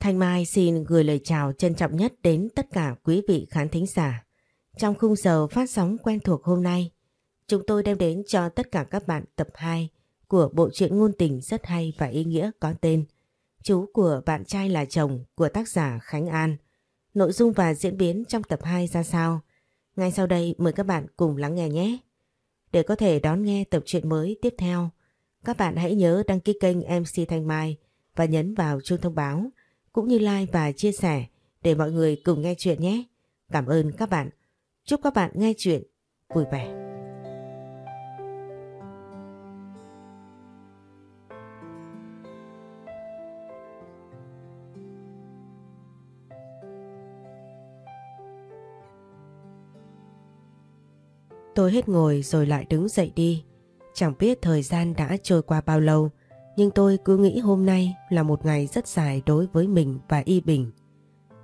Thanh Mai xin gửi lời chào trân trọng nhất đến tất cả quý vị khán thính giả. Trong khung giờ phát sóng quen thuộc hôm nay, chúng tôi đem đến cho tất cả các bạn tập 2 của bộ truyện ngôn tình rất hay và ý nghĩa có tên Chú của bạn trai là chồng của tác giả Khánh An. Nội dung và diễn biến trong tập 2 ra sao? Ngay sau đây mời các bạn cùng lắng nghe nhé. Để có thể đón nghe tập truyện mới tiếp theo, các bạn hãy nhớ đăng ký kênh MC Thanh Mai và nhấn vào chuông thông báo cũng như like và chia sẻ để mọi người cùng nghe chuyện nhé. Cảm ơn các bạn. Chúc các bạn nghe chuyện vui vẻ. Tôi hết ngồi rồi lại đứng dậy đi. Chẳng biết thời gian đã trôi qua bao lâu, nhưng tôi cứ nghĩ hôm nay là một ngày rất dài đối với mình và Y Bình.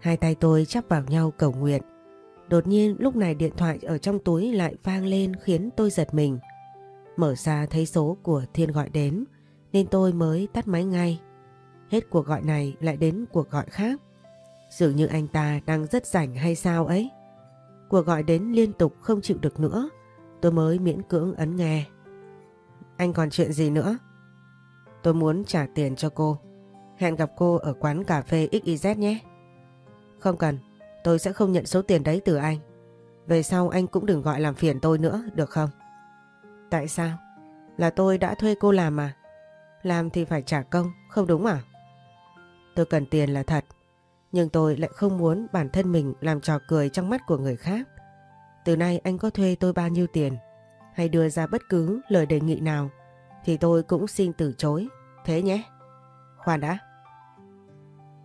Hai tay tôi chắp vào nhau cầu nguyện. Đột nhiên lúc này điện thoại ở trong túi lại vang lên khiến tôi giật mình. Mở ra thấy số của Thiên gọi đến, nên tôi mới tắt máy ngay. Hết cuộc gọi này lại đến cuộc gọi khác. Dường như anh ta đang rất rảnh hay sao ấy. Cuộc gọi đến liên tục không chịu được nữa. Tôi mới miễn cưỡng ấn nghe. Anh còn chuyện gì nữa? Tôi muốn trả tiền cho cô. Hẹn gặp cô ở quán cà phê XYZ nhé. Không cần, tôi sẽ không nhận số tiền đấy từ anh. Về sau anh cũng đừng gọi làm phiền tôi nữa, được không? Tại sao? Là tôi đã thuê cô làm mà. Làm thì phải trả công, không đúng à? Tôi cần tiền là thật. Nhưng tôi lại không muốn bản thân mình làm trò cười trong mắt của người khác. Từ nay anh có thuê tôi bao nhiêu tiền hay đưa ra bất cứ lời đề nghị nào thì tôi cũng xin từ chối. Thế nhé. Khoan đã.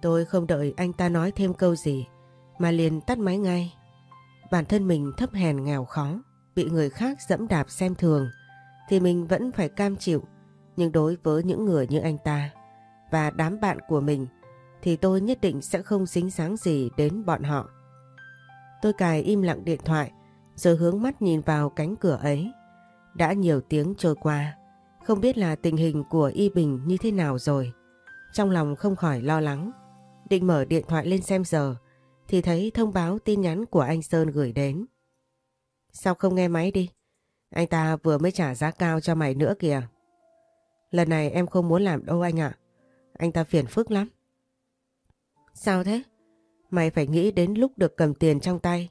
Tôi không đợi anh ta nói thêm câu gì mà liền tắt máy ngay. Bản thân mình thấp hèn nghèo khó, bị người khác dẫm đạp xem thường thì mình vẫn phải cam chịu. Nhưng đối với những người như anh ta và đám bạn của mình thì tôi nhất định sẽ không dính dáng gì đến bọn họ. Tôi cài im lặng điện thoại rồi hướng mắt nhìn vào cánh cửa ấy. Đã nhiều tiếng trôi qua, không biết là tình hình của Y Bình như thế nào rồi. Trong lòng không khỏi lo lắng. Định mở điện thoại lên xem giờ, thì thấy thông báo tin nhắn của anh Sơn gửi đến. Sao không nghe máy đi? Anh ta vừa mới trả giá cao cho mày nữa kìa. Lần này em không muốn làm đâu anh ạ. Anh ta phiền phức lắm. Sao thế? Mày phải nghĩ đến lúc được cầm tiền trong tay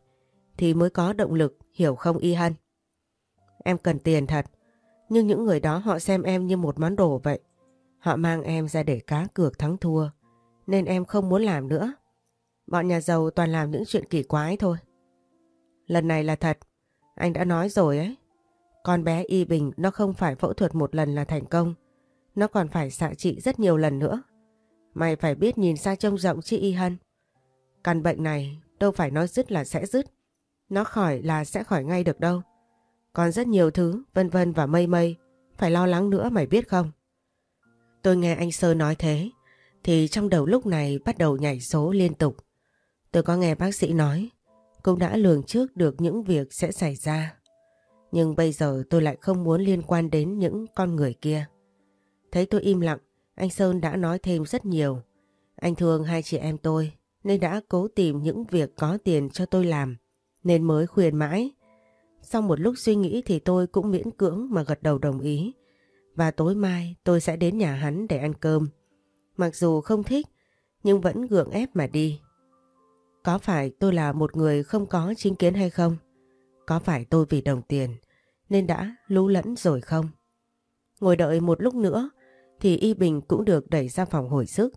thì mới có động lực hiểu không y hân. Em cần tiền thật, nhưng những người đó họ xem em như một món đồ vậy. Họ mang em ra để cá cược thắng thua, nên em không muốn làm nữa. Bọn nhà giàu toàn làm những chuyện kỳ quái thôi. Lần này là thật, anh đã nói rồi ấy. Con bé Y Bình nó không phải phẫu thuật một lần là thành công, nó còn phải xạ trị rất nhiều lần nữa. Mày phải biết nhìn xa trông rộng chứ Y Hân. Căn bệnh này đâu phải nói dứt là sẽ dứt. Nó khỏi là sẽ khỏi ngay được đâu. Còn rất nhiều thứ vân vân và mây mây phải lo lắng nữa mày biết không? Tôi nghe anh Sơ nói thế thì trong đầu lúc này bắt đầu nhảy số liên tục. Tôi có nghe bác sĩ nói cũng đã lường trước được những việc sẽ xảy ra. Nhưng bây giờ tôi lại không muốn liên quan đến những con người kia. Thấy tôi im lặng, anh Sơn đã nói thêm rất nhiều. Anh thương hai chị em tôi nên đã cố tìm những việc có tiền cho tôi làm nên mới khuyên mãi. Sau một lúc suy nghĩ thì tôi cũng miễn cưỡng mà gật đầu đồng ý. Và tối mai tôi sẽ đến nhà hắn để ăn cơm. Mặc dù không thích, nhưng vẫn gượng ép mà đi. Có phải tôi là một người không có chính kiến hay không? Có phải tôi vì đồng tiền nên đã lú lẫn rồi không? Ngồi đợi một lúc nữa thì Y Bình cũng được đẩy ra phòng hồi sức.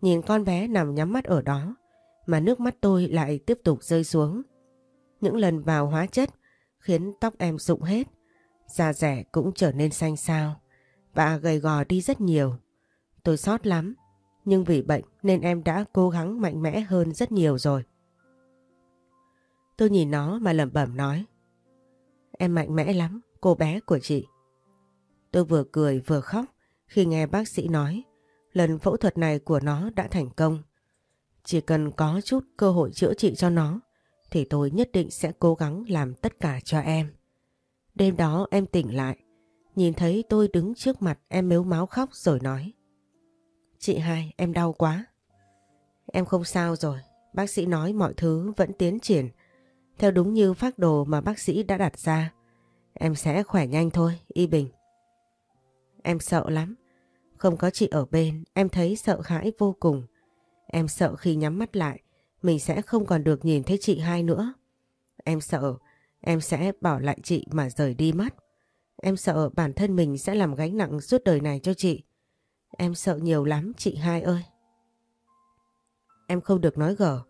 Nhìn con bé nằm nhắm mắt ở đó, mà nước mắt tôi lại tiếp tục rơi xuống. Những lần vào hóa chất khiến tóc em rụng hết, da rẻ cũng trở nên xanh xao và gầy gò đi rất nhiều. Tôi sót lắm, nhưng vì bệnh nên em đã cố gắng mạnh mẽ hơn rất nhiều rồi. Tôi nhìn nó mà lẩm bẩm nói. Em mạnh mẽ lắm, cô bé của chị. Tôi vừa cười vừa khóc khi nghe bác sĩ nói lần phẫu thuật này của nó đã thành công. Chỉ cần có chút cơ hội chữa trị cho nó thì tôi nhất định sẽ cố gắng làm tất cả cho em. Đêm đó em tỉnh lại, nhìn thấy tôi đứng trước mặt em mếu máu khóc rồi nói. Chị hai, em đau quá. Em không sao rồi, bác sĩ nói mọi thứ vẫn tiến triển theo đúng như phác đồ mà bác sĩ đã đặt ra. Em sẽ khỏe nhanh thôi, Y Bình. Em sợ lắm. Không có chị ở bên, em thấy sợ hãi vô cùng. Em sợ khi nhắm mắt lại, mình sẽ không còn được nhìn thấy chị hai nữa. Em sợ, em sẽ bỏ lại chị mà rời đi mất. Em sợ bản thân mình sẽ làm gánh nặng suốt đời này cho chị. Em sợ nhiều lắm chị hai ơi. Em không được nói gở,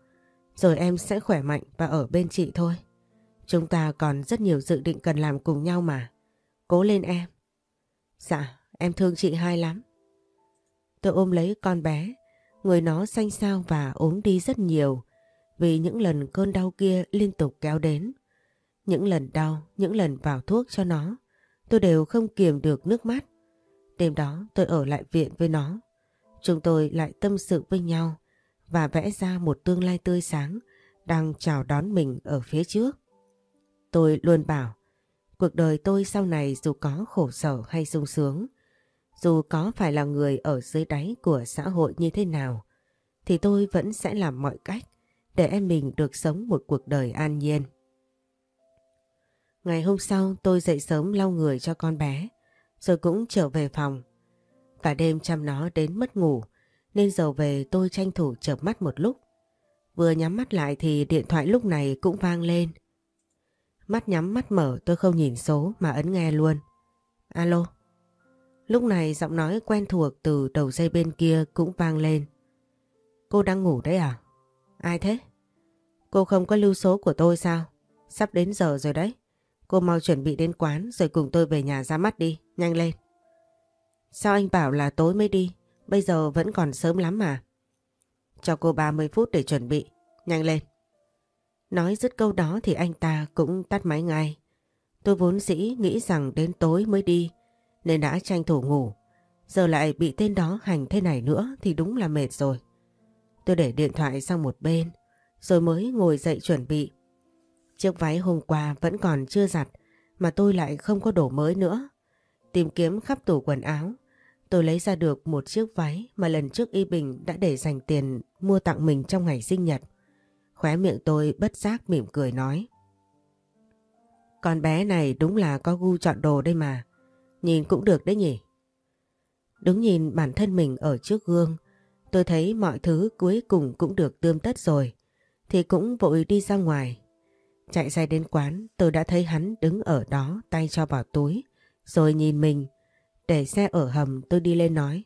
rồi em sẽ khỏe mạnh và ở bên chị thôi. Chúng ta còn rất nhiều dự định cần làm cùng nhau mà. Cố lên em. Dạ, em thương chị hai lắm. Tôi ôm lấy con bé, người nó xanh xao và ốm đi rất nhiều vì những lần cơn đau kia liên tục kéo đến. Những lần đau, những lần vào thuốc cho nó, tôi đều không kiềm được nước mắt. Đêm đó tôi ở lại viện với nó. Chúng tôi lại tâm sự với nhau và vẽ ra một tương lai tươi sáng đang chào đón mình ở phía trước. Tôi luôn bảo, cuộc đời tôi sau này dù có khổ sở hay sung sướng, dù có phải là người ở dưới đáy của xã hội như thế nào, thì tôi vẫn sẽ làm mọi cách để em mình được sống một cuộc đời an nhiên. Ngày hôm sau tôi dậy sớm lau người cho con bé, rồi cũng trở về phòng. Cả đêm chăm nó đến mất ngủ, nên giờ về tôi tranh thủ chợp mắt một lúc. Vừa nhắm mắt lại thì điện thoại lúc này cũng vang lên. Mắt nhắm mắt mở tôi không nhìn số mà ấn nghe luôn. Alo. Lúc này giọng nói quen thuộc từ đầu dây bên kia cũng vang lên. Cô đang ngủ đấy à? Ai thế? Cô không có lưu số của tôi sao? Sắp đến giờ rồi đấy. Cô mau chuẩn bị đến quán rồi cùng tôi về nhà ra mắt đi. Nhanh lên. Sao anh bảo là tối mới đi? Bây giờ vẫn còn sớm lắm mà. Cho cô 30 phút để chuẩn bị. Nhanh lên. Nói dứt câu đó thì anh ta cũng tắt máy ngay. Tôi vốn dĩ nghĩ rằng đến tối mới đi nên đã tranh thủ ngủ. Giờ lại bị tên đó hành thế này nữa thì đúng là mệt rồi. Tôi để điện thoại sang một bên, rồi mới ngồi dậy chuẩn bị. Chiếc váy hôm qua vẫn còn chưa giặt, mà tôi lại không có đồ mới nữa. Tìm kiếm khắp tủ quần áo, tôi lấy ra được một chiếc váy mà lần trước Y Bình đã để dành tiền mua tặng mình trong ngày sinh nhật. Khóe miệng tôi bất giác mỉm cười nói. Con bé này đúng là có gu chọn đồ đây mà. Nhìn cũng được đấy nhỉ. Đứng nhìn bản thân mình ở trước gương, tôi thấy mọi thứ cuối cùng cũng được tươm tất rồi. Thì cũng vội đi ra ngoài. Chạy ra đến quán, tôi đã thấy hắn đứng ở đó tay cho vào túi. Rồi nhìn mình, để xe ở hầm tôi đi lên nói.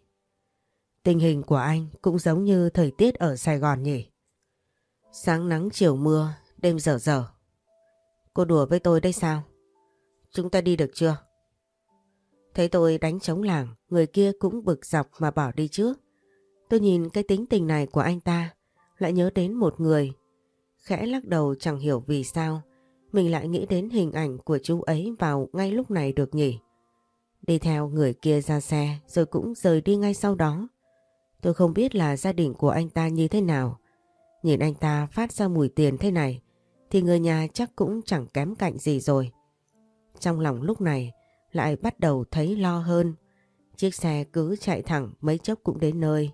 Tình hình của anh cũng giống như thời tiết ở Sài Gòn nhỉ? Sáng nắng chiều mưa, đêm dở dở. Cô đùa với tôi đây sao? Chúng ta đi được chưa? Thấy tôi đánh trống làng, người kia cũng bực dọc mà bỏ đi trước. Tôi nhìn cái tính tình này của anh ta, lại nhớ đến một người. Khẽ lắc đầu chẳng hiểu vì sao, mình lại nghĩ đến hình ảnh của chú ấy vào ngay lúc này được nhỉ. Đi theo người kia ra xe rồi cũng rời đi ngay sau đó. Tôi không biết là gia đình của anh ta như thế nào. Nhìn anh ta phát ra mùi tiền thế này thì người nhà chắc cũng chẳng kém cạnh gì rồi. Trong lòng lúc này lại bắt đầu thấy lo hơn. Chiếc xe cứ chạy thẳng mấy chốc cũng đến nơi.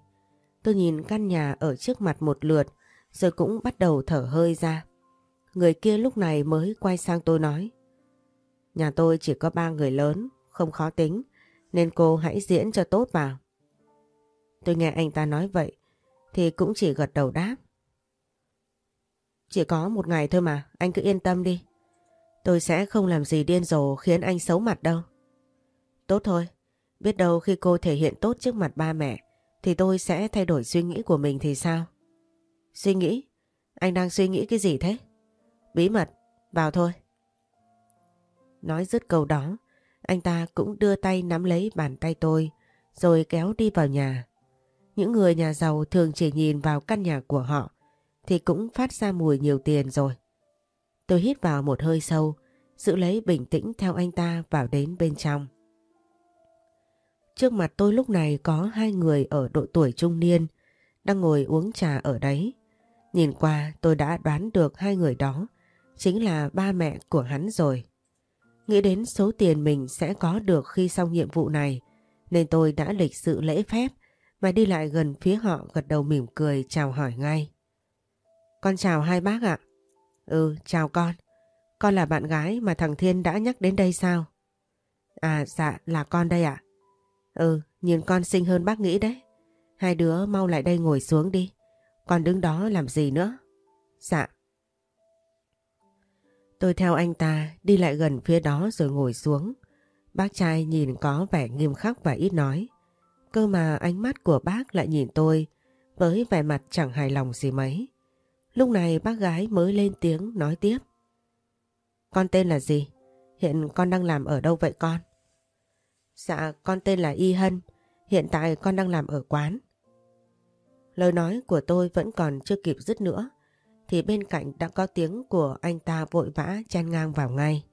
Tôi nhìn căn nhà ở trước mặt một lượt rồi cũng bắt đầu thở hơi ra. Người kia lúc này mới quay sang tôi nói Nhà tôi chỉ có ba người lớn không khó tính, nên cô hãy diễn cho tốt vào. Tôi nghe anh ta nói vậy, thì cũng chỉ gật đầu đáp. Chỉ có một ngày thôi mà, anh cứ yên tâm đi. Tôi sẽ không làm gì điên rồ khiến anh xấu mặt đâu. Tốt thôi, biết đâu khi cô thể hiện tốt trước mặt ba mẹ, thì tôi sẽ thay đổi suy nghĩ của mình thì sao? Suy nghĩ? Anh đang suy nghĩ cái gì thế? Bí mật, vào thôi. Nói dứt câu đó, anh ta cũng đưa tay nắm lấy bàn tay tôi rồi kéo đi vào nhà. Những người nhà giàu thường chỉ nhìn vào căn nhà của họ thì cũng phát ra mùi nhiều tiền rồi. Tôi hít vào một hơi sâu, giữ lấy bình tĩnh theo anh ta vào đến bên trong. Trước mặt tôi lúc này có hai người ở độ tuổi trung niên đang ngồi uống trà ở đấy. Nhìn qua tôi đã đoán được hai người đó chính là ba mẹ của hắn rồi. Nghĩ đến số tiền mình sẽ có được khi xong nhiệm vụ này nên tôi đã lịch sự lễ phép Mà đi lại gần phía họ gật đầu mỉm cười chào hỏi ngay. Con chào hai bác ạ. Ừ, chào con. Con là bạn gái mà thằng Thiên đã nhắc đến đây sao? À dạ là con đây ạ. Ừ, nhìn con xinh hơn bác nghĩ đấy. Hai đứa mau lại đây ngồi xuống đi. Con đứng đó làm gì nữa? Dạ. Tôi theo anh ta đi lại gần phía đó rồi ngồi xuống. Bác trai nhìn có vẻ nghiêm khắc và ít nói. Cơ mà ánh mắt của bác lại nhìn tôi với vẻ mặt chẳng hài lòng gì mấy. Lúc này bác gái mới lên tiếng nói tiếp. Con tên là gì? Hiện con đang làm ở đâu vậy con? Dạ con tên là Y Hân. Hiện tại con đang làm ở quán. Lời nói của tôi vẫn còn chưa kịp dứt nữa, thì bên cạnh đã có tiếng của anh ta vội vã chen ngang vào ngay.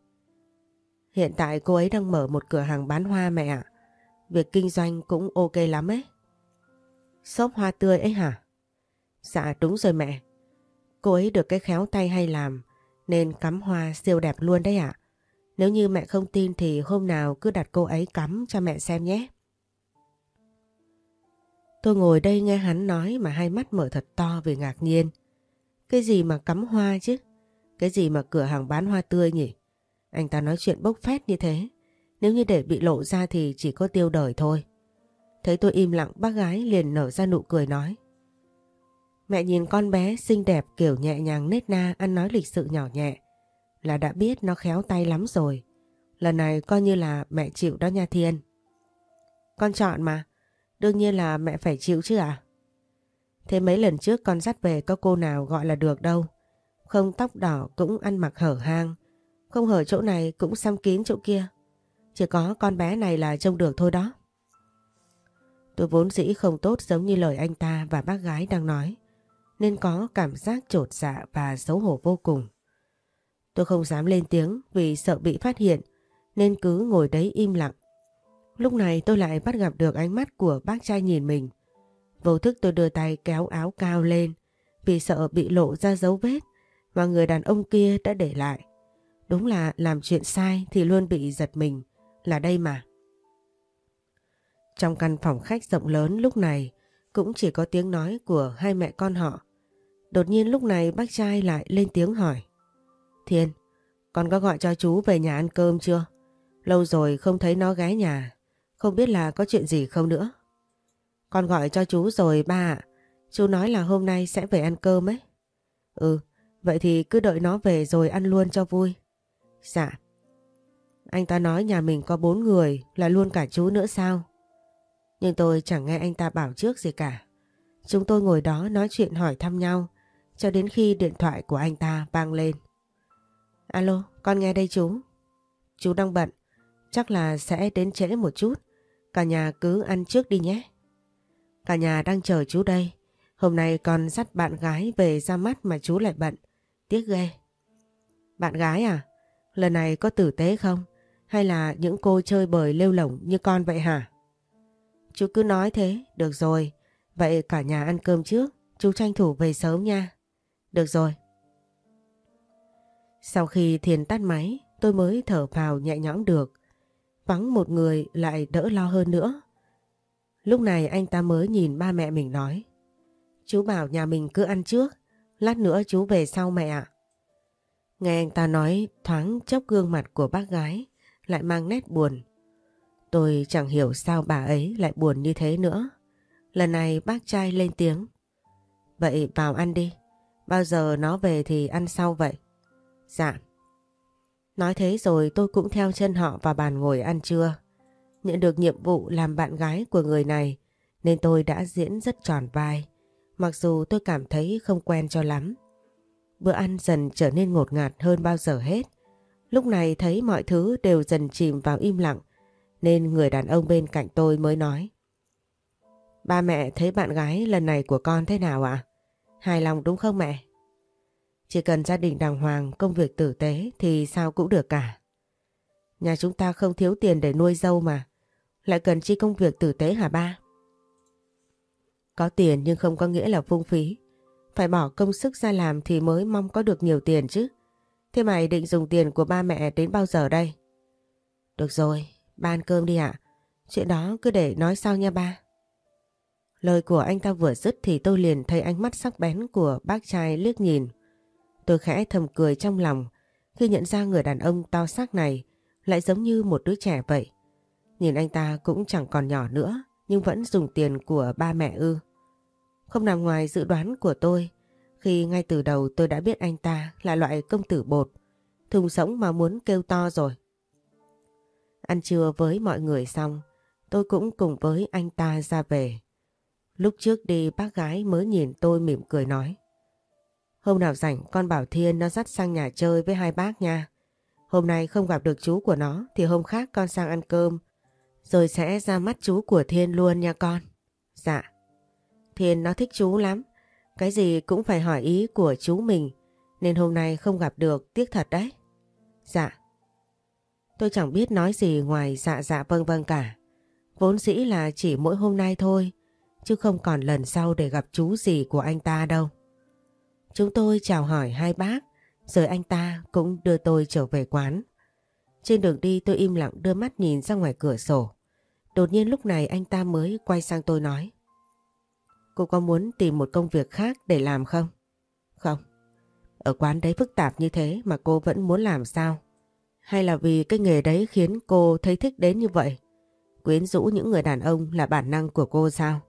Hiện tại cô ấy đang mở một cửa hàng bán hoa mẹ ạ. Việc kinh doanh cũng ok lắm ấy. Shop hoa tươi ấy hả? Dạ đúng rồi mẹ. Cô ấy được cái khéo tay hay làm, nên cắm hoa siêu đẹp luôn đấy ạ. Nếu như mẹ không tin thì hôm nào cứ đặt cô ấy cắm cho mẹ xem nhé. Tôi ngồi đây nghe hắn nói mà hai mắt mở thật to vì ngạc nhiên. Cái gì mà cắm hoa chứ? Cái gì mà cửa hàng bán hoa tươi nhỉ? Anh ta nói chuyện bốc phét như thế. Nếu như để bị lộ ra thì chỉ có tiêu đời thôi. Thấy tôi im lặng, bác gái liền nở ra nụ cười nói. Mẹ nhìn con bé xinh đẹp kiểu nhẹ nhàng nết na, ăn nói lịch sự nhỏ nhẹ. Là đã biết nó khéo tay lắm rồi. Lần này coi như là mẹ chịu đó nha Thiên. Con chọn mà. Đương nhiên là mẹ phải chịu chứ à? Thế mấy lần trước con dắt về có cô nào gọi là được đâu. Không tóc đỏ cũng ăn mặc hở hang. Không hở chỗ này cũng xăm kín chỗ kia. Chỉ có con bé này là trông được thôi đó. Tôi vốn dĩ không tốt giống như lời anh ta và bác gái đang nói. Nên có cảm giác trột dạ và xấu hổ vô cùng. Tôi không dám lên tiếng vì sợ bị phát hiện nên cứ ngồi đấy im lặng. Lúc này tôi lại bắt gặp được ánh mắt của bác trai nhìn mình. Vô thức tôi đưa tay kéo áo cao lên vì sợ bị lộ ra dấu vết mà người đàn ông kia đã để lại. Đúng là làm chuyện sai thì luôn bị giật mình, là đây mà. Trong căn phòng khách rộng lớn lúc này cũng chỉ có tiếng nói của hai mẹ con họ. Đột nhiên lúc này bác trai lại lên tiếng hỏi. Thiên, con có gọi cho chú về nhà ăn cơm chưa? Lâu rồi không thấy nó ghé nhà, không biết là có chuyện gì không nữa. Con gọi cho chú rồi ba ạ. Chú nói là hôm nay sẽ về ăn cơm ấy. Ừ, vậy thì cứ đợi nó về rồi ăn luôn cho vui. Dạ. Anh ta nói nhà mình có bốn người là luôn cả chú nữa sao? Nhưng tôi chẳng nghe anh ta bảo trước gì cả. Chúng tôi ngồi đó nói chuyện hỏi thăm nhau cho đến khi điện thoại của anh ta vang lên. Alo, con nghe đây chú. Chú đang bận, chắc là sẽ đến trễ một chút. Cả nhà cứ ăn trước đi nhé. Cả nhà đang chờ chú đây. Hôm nay con dắt bạn gái về ra mắt mà chú lại bận. Tiếc ghê. Bạn gái à? Lần này có tử tế không? Hay là những cô chơi bời lêu lỏng như con vậy hả? Chú cứ nói thế. Được rồi. Vậy cả nhà ăn cơm trước. Chú tranh thủ về sớm nha. Được rồi. Sau khi thiền tắt máy, tôi mới thở vào nhẹ nhõm được. Vắng một người lại đỡ lo hơn nữa. Lúc này anh ta mới nhìn ba mẹ mình nói. Chú bảo nhà mình cứ ăn trước, lát nữa chú về sau mẹ ạ. Nghe anh ta nói thoáng chốc gương mặt của bác gái lại mang nét buồn. Tôi chẳng hiểu sao bà ấy lại buồn như thế nữa. Lần này bác trai lên tiếng. Vậy vào ăn đi. Bao giờ nó về thì ăn sau vậy? Dạ. Nói thế rồi tôi cũng theo chân họ vào bàn ngồi ăn trưa. Nhận được nhiệm vụ làm bạn gái của người này, nên tôi đã diễn rất tròn vai. Mặc dù tôi cảm thấy không quen cho lắm. Bữa ăn dần trở nên ngột ngạt hơn bao giờ hết. Lúc này thấy mọi thứ đều dần chìm vào im lặng, nên người đàn ông bên cạnh tôi mới nói. Ba mẹ thấy bạn gái lần này của con thế nào ạ? Hài lòng đúng không mẹ? Chỉ cần gia đình đàng hoàng, công việc tử tế thì sao cũng được cả. Nhà chúng ta không thiếu tiền để nuôi dâu mà. Lại cần chi công việc tử tế hả ba? Có tiền nhưng không có nghĩa là phung phí. Phải bỏ công sức ra làm thì mới mong có được nhiều tiền chứ. Thế mày định dùng tiền của ba mẹ đến bao giờ đây? Được rồi, ba ăn cơm đi ạ. Chuyện đó cứ để nói sau nha ba. Lời của anh ta vừa dứt thì tôi liền thấy ánh mắt sắc bén của bác trai liếc nhìn. Tôi khẽ thầm cười trong lòng khi nhận ra người đàn ông to xác này lại giống như một đứa trẻ vậy. Nhìn anh ta cũng chẳng còn nhỏ nữa nhưng vẫn dùng tiền của ba mẹ ư. Không nằm ngoài dự đoán của tôi khi ngay từ đầu tôi đã biết anh ta là loại công tử bột, thùng sống mà muốn kêu to rồi. Ăn trưa với mọi người xong, tôi cũng cùng với anh ta ra về. Lúc trước đi bác gái mới nhìn tôi mỉm cười nói. Hôm nào rảnh, con bảo Thiên nó dắt sang nhà chơi với hai bác nha. Hôm nay không gặp được chú của nó, thì hôm khác con sang ăn cơm. Rồi sẽ ra mắt chú của Thiên luôn nha con. Dạ. Thiên nó thích chú lắm. Cái gì cũng phải hỏi ý của chú mình. Nên hôm nay không gặp được, tiếc thật đấy. Dạ. Tôi chẳng biết nói gì ngoài dạ dạ vâng vâng cả. Vốn dĩ là chỉ mỗi hôm nay thôi. Chứ không còn lần sau để gặp chú gì của anh ta đâu. Chúng tôi chào hỏi hai bác, rồi anh ta cũng đưa tôi trở về quán. Trên đường đi tôi im lặng đưa mắt nhìn ra ngoài cửa sổ. Đột nhiên lúc này anh ta mới quay sang tôi nói. Cô có muốn tìm một công việc khác để làm không? Không. Ở quán đấy phức tạp như thế mà cô vẫn muốn làm sao? Hay là vì cái nghề đấy khiến cô thấy thích đến như vậy? Quyến rũ những người đàn ông là bản năng của cô sao?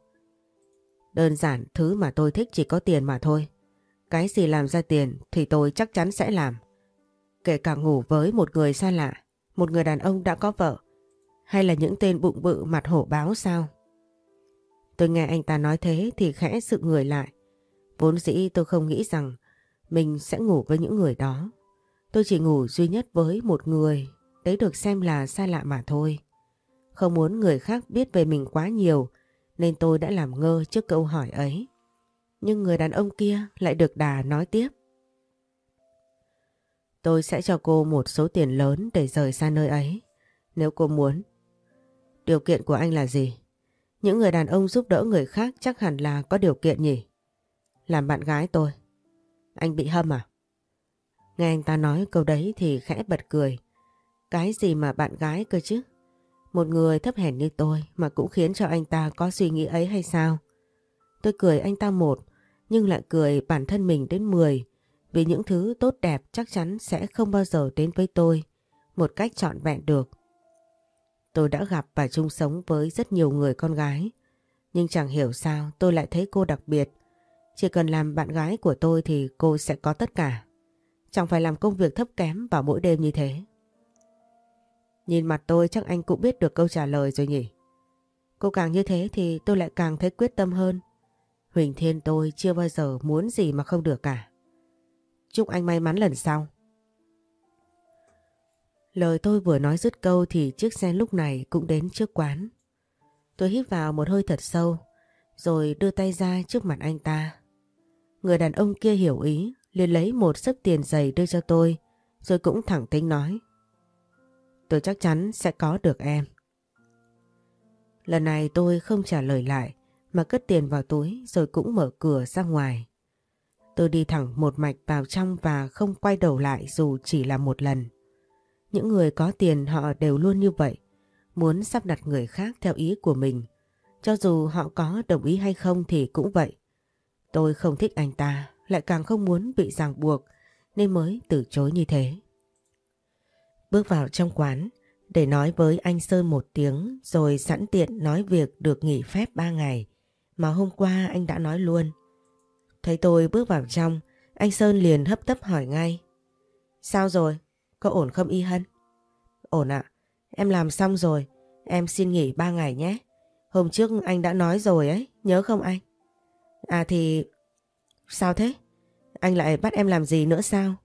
Đơn giản thứ mà tôi thích chỉ có tiền mà thôi. Cái gì làm ra tiền thì tôi chắc chắn sẽ làm. Kể cả ngủ với một người xa lạ, một người đàn ông đã có vợ, hay là những tên bụng bự mặt hổ báo sao? Tôi nghe anh ta nói thế thì khẽ sự người lại. Vốn dĩ tôi không nghĩ rằng mình sẽ ngủ với những người đó. Tôi chỉ ngủ duy nhất với một người, đấy được xem là xa lạ mà thôi. Không muốn người khác biết về mình quá nhiều nên tôi đã làm ngơ trước câu hỏi ấy. Nhưng người đàn ông kia lại được đà nói tiếp. Tôi sẽ cho cô một số tiền lớn để rời xa nơi ấy, nếu cô muốn. Điều kiện của anh là gì? Những người đàn ông giúp đỡ người khác chắc hẳn là có điều kiện nhỉ? Làm bạn gái tôi. Anh bị hâm à? Nghe anh ta nói câu đấy thì khẽ bật cười. Cái gì mà bạn gái cơ chứ? Một người thấp hèn như tôi mà cũng khiến cho anh ta có suy nghĩ ấy hay sao? Tôi cười anh ta một, nhưng lại cười bản thân mình đến mười vì những thứ tốt đẹp chắc chắn sẽ không bao giờ đến với tôi một cách trọn vẹn được. Tôi đã gặp và chung sống với rất nhiều người con gái, nhưng chẳng hiểu sao tôi lại thấy cô đặc biệt. Chỉ cần làm bạn gái của tôi thì cô sẽ có tất cả. Chẳng phải làm công việc thấp kém vào mỗi đêm như thế. Nhìn mặt tôi chắc anh cũng biết được câu trả lời rồi nhỉ. Cô càng như thế thì tôi lại càng thấy quyết tâm hơn. Huỳnh Thiên tôi chưa bao giờ muốn gì mà không được cả. Chúc anh may mắn lần sau. Lời tôi vừa nói dứt câu thì chiếc xe lúc này cũng đến trước quán. Tôi hít vào một hơi thật sâu, rồi đưa tay ra trước mặt anh ta. Người đàn ông kia hiểu ý, liền lấy một sấp tiền giày đưa cho tôi, rồi cũng thẳng tính nói. Tôi chắc chắn sẽ có được em. Lần này tôi không trả lời lại, mà cất tiền vào túi rồi cũng mở cửa ra ngoài. Tôi đi thẳng một mạch vào trong và không quay đầu lại dù chỉ là một lần. Những người có tiền họ đều luôn như vậy, muốn sắp đặt người khác theo ý của mình. Cho dù họ có đồng ý hay không thì cũng vậy. Tôi không thích anh ta, lại càng không muốn bị ràng buộc nên mới từ chối như thế. Bước vào trong quán để nói với anh Sơn một tiếng rồi sẵn tiện nói việc được nghỉ phép ba ngày mà hôm qua anh đã nói luôn. Thấy tôi bước vào trong, anh Sơn liền hấp tấp hỏi ngay. Sao rồi? Có ổn không Y Hân? Ổn ạ, em làm xong rồi, em xin nghỉ ba ngày nhé. Hôm trước anh đã nói rồi ấy, nhớ không anh? À thì... Sao thế? Anh lại bắt em làm gì nữa sao?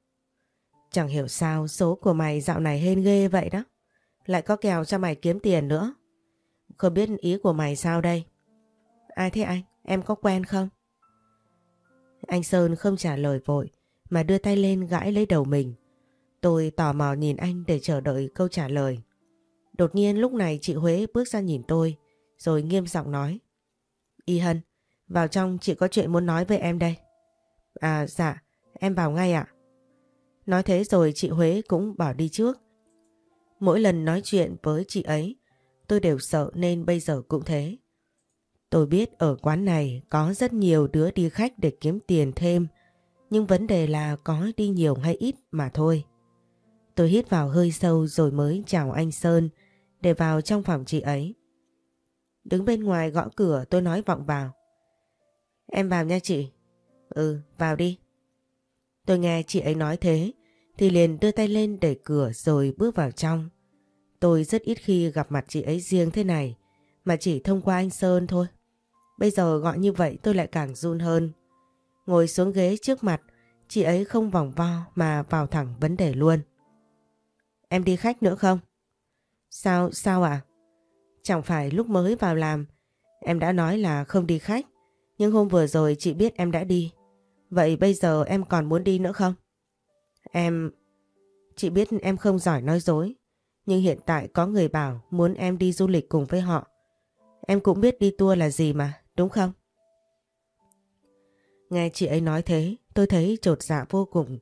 Chẳng hiểu sao số của mày dạo này hên ghê vậy đó. Lại có kèo cho mày kiếm tiền nữa. Không biết ý của mày sao đây? Ai thế anh? Em có quen không? Anh Sơn không trả lời vội mà đưa tay lên gãi lấy đầu mình. Tôi tò mò nhìn anh để chờ đợi câu trả lời. Đột nhiên lúc này chị Huế bước ra nhìn tôi rồi nghiêm giọng nói. Y Hân, vào trong chị có chuyện muốn nói với em đây. À dạ, em vào ngay ạ. Nói thế rồi chị Huế cũng bỏ đi trước. Mỗi lần nói chuyện với chị ấy, tôi đều sợ nên bây giờ cũng thế. Tôi biết ở quán này có rất nhiều đứa đi khách để kiếm tiền thêm, nhưng vấn đề là có đi nhiều hay ít mà thôi. Tôi hít vào hơi sâu rồi mới chào anh Sơn để vào trong phòng chị ấy. Đứng bên ngoài gõ cửa tôi nói vọng vào. Em vào nha chị. Ừ, vào đi. Tôi nghe chị ấy nói thế thì liền đưa tay lên đẩy cửa rồi bước vào trong. Tôi rất ít khi gặp mặt chị ấy riêng thế này mà chỉ thông qua anh Sơn thôi. Bây giờ gọi như vậy tôi lại càng run hơn. Ngồi xuống ghế trước mặt, chị ấy không vòng vo mà vào thẳng vấn đề luôn. Em đi khách nữa không? Sao, sao ạ? À? Chẳng phải lúc mới vào làm, em đã nói là không đi khách. Nhưng hôm vừa rồi chị biết em đã đi. Vậy bây giờ em còn muốn đi nữa không? Em... Chị biết em không giỏi nói dối. Nhưng hiện tại có người bảo muốn em đi du lịch cùng với họ. Em cũng biết đi tour là gì mà, đúng không? Nghe chị ấy nói thế, tôi thấy trột dạ vô cùng.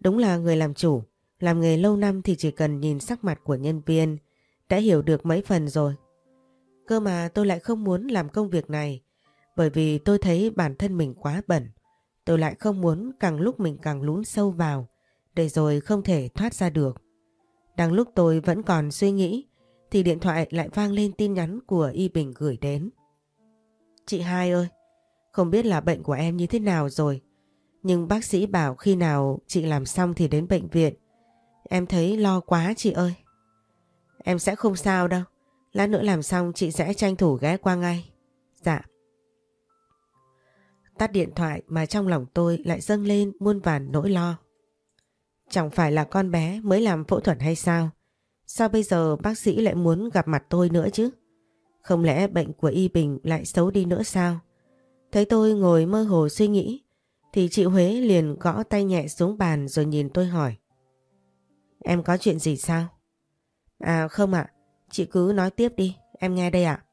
Đúng là người làm chủ, làm nghề lâu năm thì chỉ cần nhìn sắc mặt của nhân viên đã hiểu được mấy phần rồi. Cơ mà tôi lại không muốn làm công việc này bởi vì tôi thấy bản thân mình quá bẩn. Tôi lại không muốn càng lúc mình càng lún sâu vào để rồi không thể thoát ra được. Đang lúc tôi vẫn còn suy nghĩ thì điện thoại lại vang lên tin nhắn của Y Bình gửi đến. Chị hai ơi, không biết là bệnh của em như thế nào rồi. Nhưng bác sĩ bảo khi nào chị làm xong thì đến bệnh viện. Em thấy lo quá chị ơi. Em sẽ không sao đâu. Lát nữa làm xong chị sẽ tranh thủ ghé qua ngay. Dạ. Tắt điện thoại mà trong lòng tôi lại dâng lên muôn vàn nỗi lo. Chẳng phải là con bé mới làm phẫu thuật hay sao? Sao bây giờ bác sĩ lại muốn gặp mặt tôi nữa chứ? Không lẽ bệnh của Y Bình lại xấu đi nữa sao? Thấy tôi ngồi mơ hồ suy nghĩ thì chị Huế liền gõ tay nhẹ xuống bàn rồi nhìn tôi hỏi. Em có chuyện gì sao? À không ạ, chị cứ nói tiếp đi, em nghe đây ạ.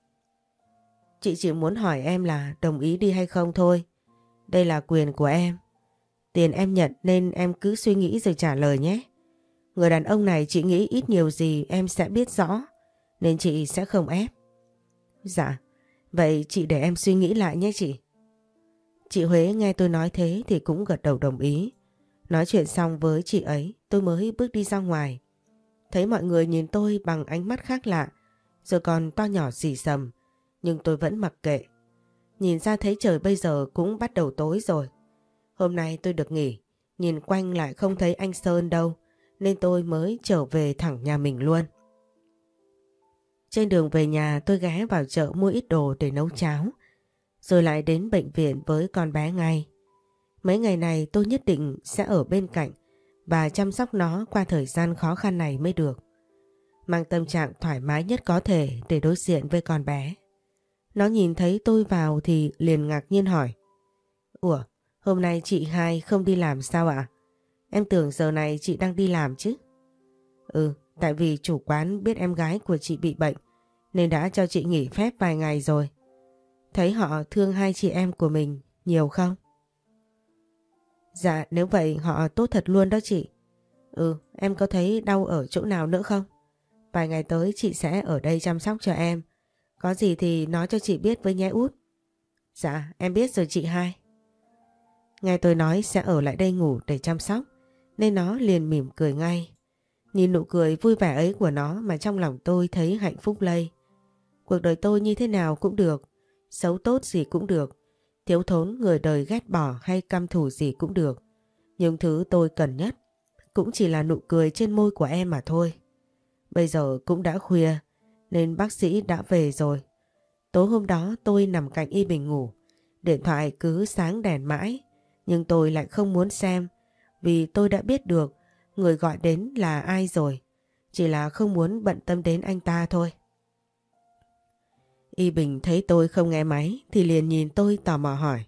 Chị chỉ muốn hỏi em là đồng ý đi hay không thôi. Đây là quyền của em. Tiền em nhận nên em cứ suy nghĩ rồi trả lời nhé. Người đàn ông này chị nghĩ ít nhiều gì em sẽ biết rõ, nên chị sẽ không ép. Dạ, vậy chị để em suy nghĩ lại nhé chị. Chị Huế nghe tôi nói thế thì cũng gật đầu đồng ý. Nói chuyện xong với chị ấy, tôi mới bước đi ra ngoài. Thấy mọi người nhìn tôi bằng ánh mắt khác lạ, rồi còn to nhỏ xì sầm, nhưng tôi vẫn mặc kệ. Nhìn ra thấy trời bây giờ cũng bắt đầu tối rồi. Hôm nay tôi được nghỉ, nhìn quanh lại không thấy anh Sơn đâu, nên tôi mới trở về thẳng nhà mình luôn. Trên đường về nhà tôi ghé vào chợ mua ít đồ để nấu cháo, rồi lại đến bệnh viện với con bé ngay. Mấy ngày này tôi nhất định sẽ ở bên cạnh và chăm sóc nó qua thời gian khó khăn này mới được. Mang tâm trạng thoải mái nhất có thể để đối diện với con bé. Nó nhìn thấy tôi vào thì liền ngạc nhiên hỏi. Ủa, hôm nay chị hai không đi làm sao ạ? Em tưởng giờ này chị đang đi làm chứ? Ừ, tại vì chủ quán biết em gái của chị bị bệnh, nên đã cho chị nghỉ phép vài ngày rồi. Thấy họ thương hai chị em của mình nhiều không? Dạ nếu vậy họ tốt thật luôn đó chị. Ừ em có thấy đau ở chỗ nào nữa không? Vài ngày tới chị sẽ ở đây chăm sóc cho em. Có gì thì nói cho chị biết với nhé út. Dạ em biết rồi chị hai. Nghe tôi nói sẽ ở lại đây ngủ để chăm sóc, nên nó liền mỉm cười ngay. Nhìn nụ cười vui vẻ ấy của nó mà trong lòng tôi thấy hạnh phúc lây. Cuộc đời tôi như thế nào cũng được, xấu tốt gì cũng được, thiếu thốn người đời ghét bỏ hay căm thù gì cũng được. Nhưng thứ tôi cần nhất cũng chỉ là nụ cười trên môi của em mà thôi. Bây giờ cũng đã khuya nên bác sĩ đã về rồi. Tối hôm đó tôi nằm cạnh y bình ngủ, điện thoại cứ sáng đèn mãi, nhưng tôi lại không muốn xem vì tôi đã biết được người gọi đến là ai rồi. Chỉ là không muốn bận tâm đến anh ta thôi. Y Bình thấy tôi không nghe máy thì liền nhìn tôi tò mò hỏi.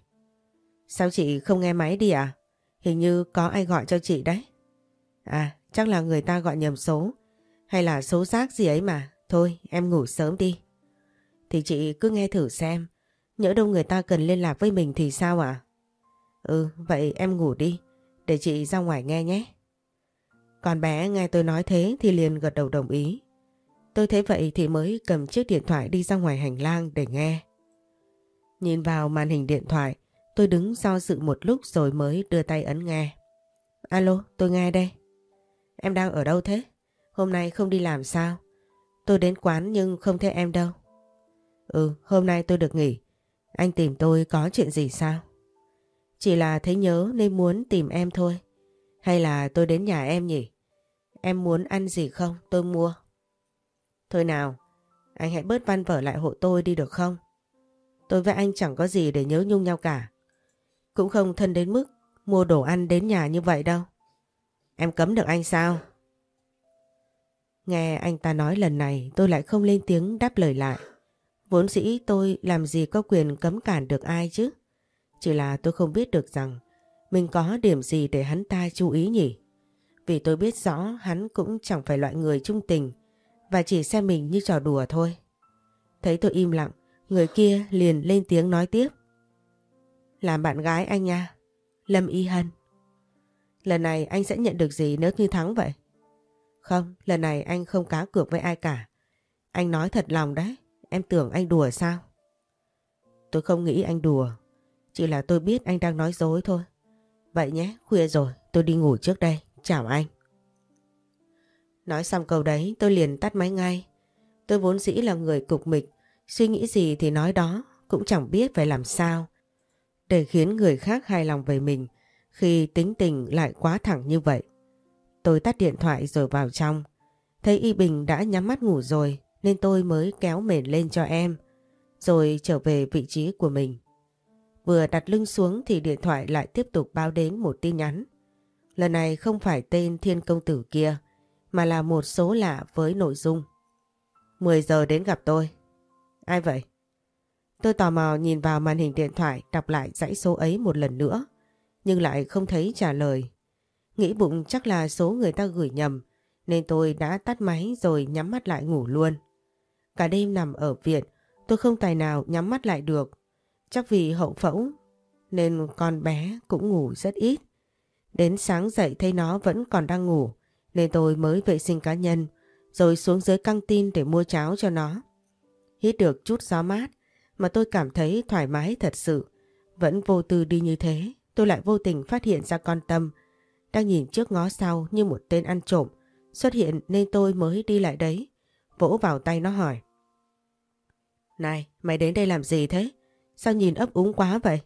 Sao chị không nghe máy đi à? Hình như có ai gọi cho chị đấy. À, chắc là người ta gọi nhầm số. Hay là số xác gì ấy mà. Thôi, em ngủ sớm đi. Thì chị cứ nghe thử xem. Nhỡ đâu người ta cần liên lạc với mình thì sao ạ? Ừ, vậy em ngủ đi. Để chị ra ngoài nghe nhé. Còn bé nghe tôi nói thế thì liền gật đầu đồng ý. Tôi thấy vậy thì mới cầm chiếc điện thoại đi ra ngoài hành lang để nghe. Nhìn vào màn hình điện thoại, tôi đứng do dự một lúc rồi mới đưa tay ấn nghe. Alo, tôi nghe đây. Em đang ở đâu thế? Hôm nay không đi làm sao? Tôi đến quán nhưng không thấy em đâu. Ừ, hôm nay tôi được nghỉ. Anh tìm tôi có chuyện gì sao? Chỉ là thấy nhớ nên muốn tìm em thôi. Hay là tôi đến nhà em nhỉ? Em muốn ăn gì không? Tôi mua. Thôi nào, anh hãy bớt văn vở lại hộ tôi đi được không? Tôi với anh chẳng có gì để nhớ nhung nhau cả. Cũng không thân đến mức mua đồ ăn đến nhà như vậy đâu. Em cấm được anh sao? Nghe anh ta nói lần này tôi lại không lên tiếng đáp lời lại. Vốn dĩ tôi làm gì có quyền cấm cản được ai chứ. Chỉ là tôi không biết được rằng mình có điểm gì để hắn ta chú ý nhỉ. Vì tôi biết rõ hắn cũng chẳng phải loại người trung tình và chỉ xem mình như trò đùa thôi. Thấy tôi im lặng, người kia liền lên tiếng nói tiếp. Làm bạn gái anh nha, Lâm Y Hân. Lần này anh sẽ nhận được gì nếu như thắng vậy? Không, lần này anh không cá cược với ai cả. Anh nói thật lòng đấy, em tưởng anh đùa sao? Tôi không nghĩ anh đùa, chỉ là tôi biết anh đang nói dối thôi. Vậy nhé, khuya rồi, tôi đi ngủ trước đây. Chào anh. Nói xong câu đấy tôi liền tắt máy ngay. Tôi vốn dĩ là người cục mịch, suy nghĩ gì thì nói đó, cũng chẳng biết phải làm sao. Để khiến người khác hài lòng về mình khi tính tình lại quá thẳng như vậy. Tôi tắt điện thoại rồi vào trong. Thấy Y Bình đã nhắm mắt ngủ rồi nên tôi mới kéo mền lên cho em. Rồi trở về vị trí của mình. Vừa đặt lưng xuống thì điện thoại lại tiếp tục báo đến một tin nhắn. Lần này không phải tên thiên công tử kia, mà là một số lạ với nội dung. 10 giờ đến gặp tôi. Ai vậy? Tôi tò mò nhìn vào màn hình điện thoại đọc lại dãy số ấy một lần nữa, nhưng lại không thấy trả lời. Nghĩ bụng chắc là số người ta gửi nhầm, nên tôi đã tắt máy rồi nhắm mắt lại ngủ luôn. Cả đêm nằm ở viện, tôi không tài nào nhắm mắt lại được. Chắc vì hậu phẫu, nên con bé cũng ngủ rất ít. Đến sáng dậy thấy nó vẫn còn đang ngủ nên tôi mới vệ sinh cá nhân rồi xuống dưới căng tin để mua cháo cho nó. Hít được chút gió mát mà tôi cảm thấy thoải mái thật sự. Vẫn vô tư đi như thế tôi lại vô tình phát hiện ra con Tâm đang nhìn trước ngó sau như một tên ăn trộm xuất hiện nên tôi mới đi lại đấy vỗ vào tay nó hỏi Này mày đến đây làm gì thế? Sao nhìn ấp úng quá vậy?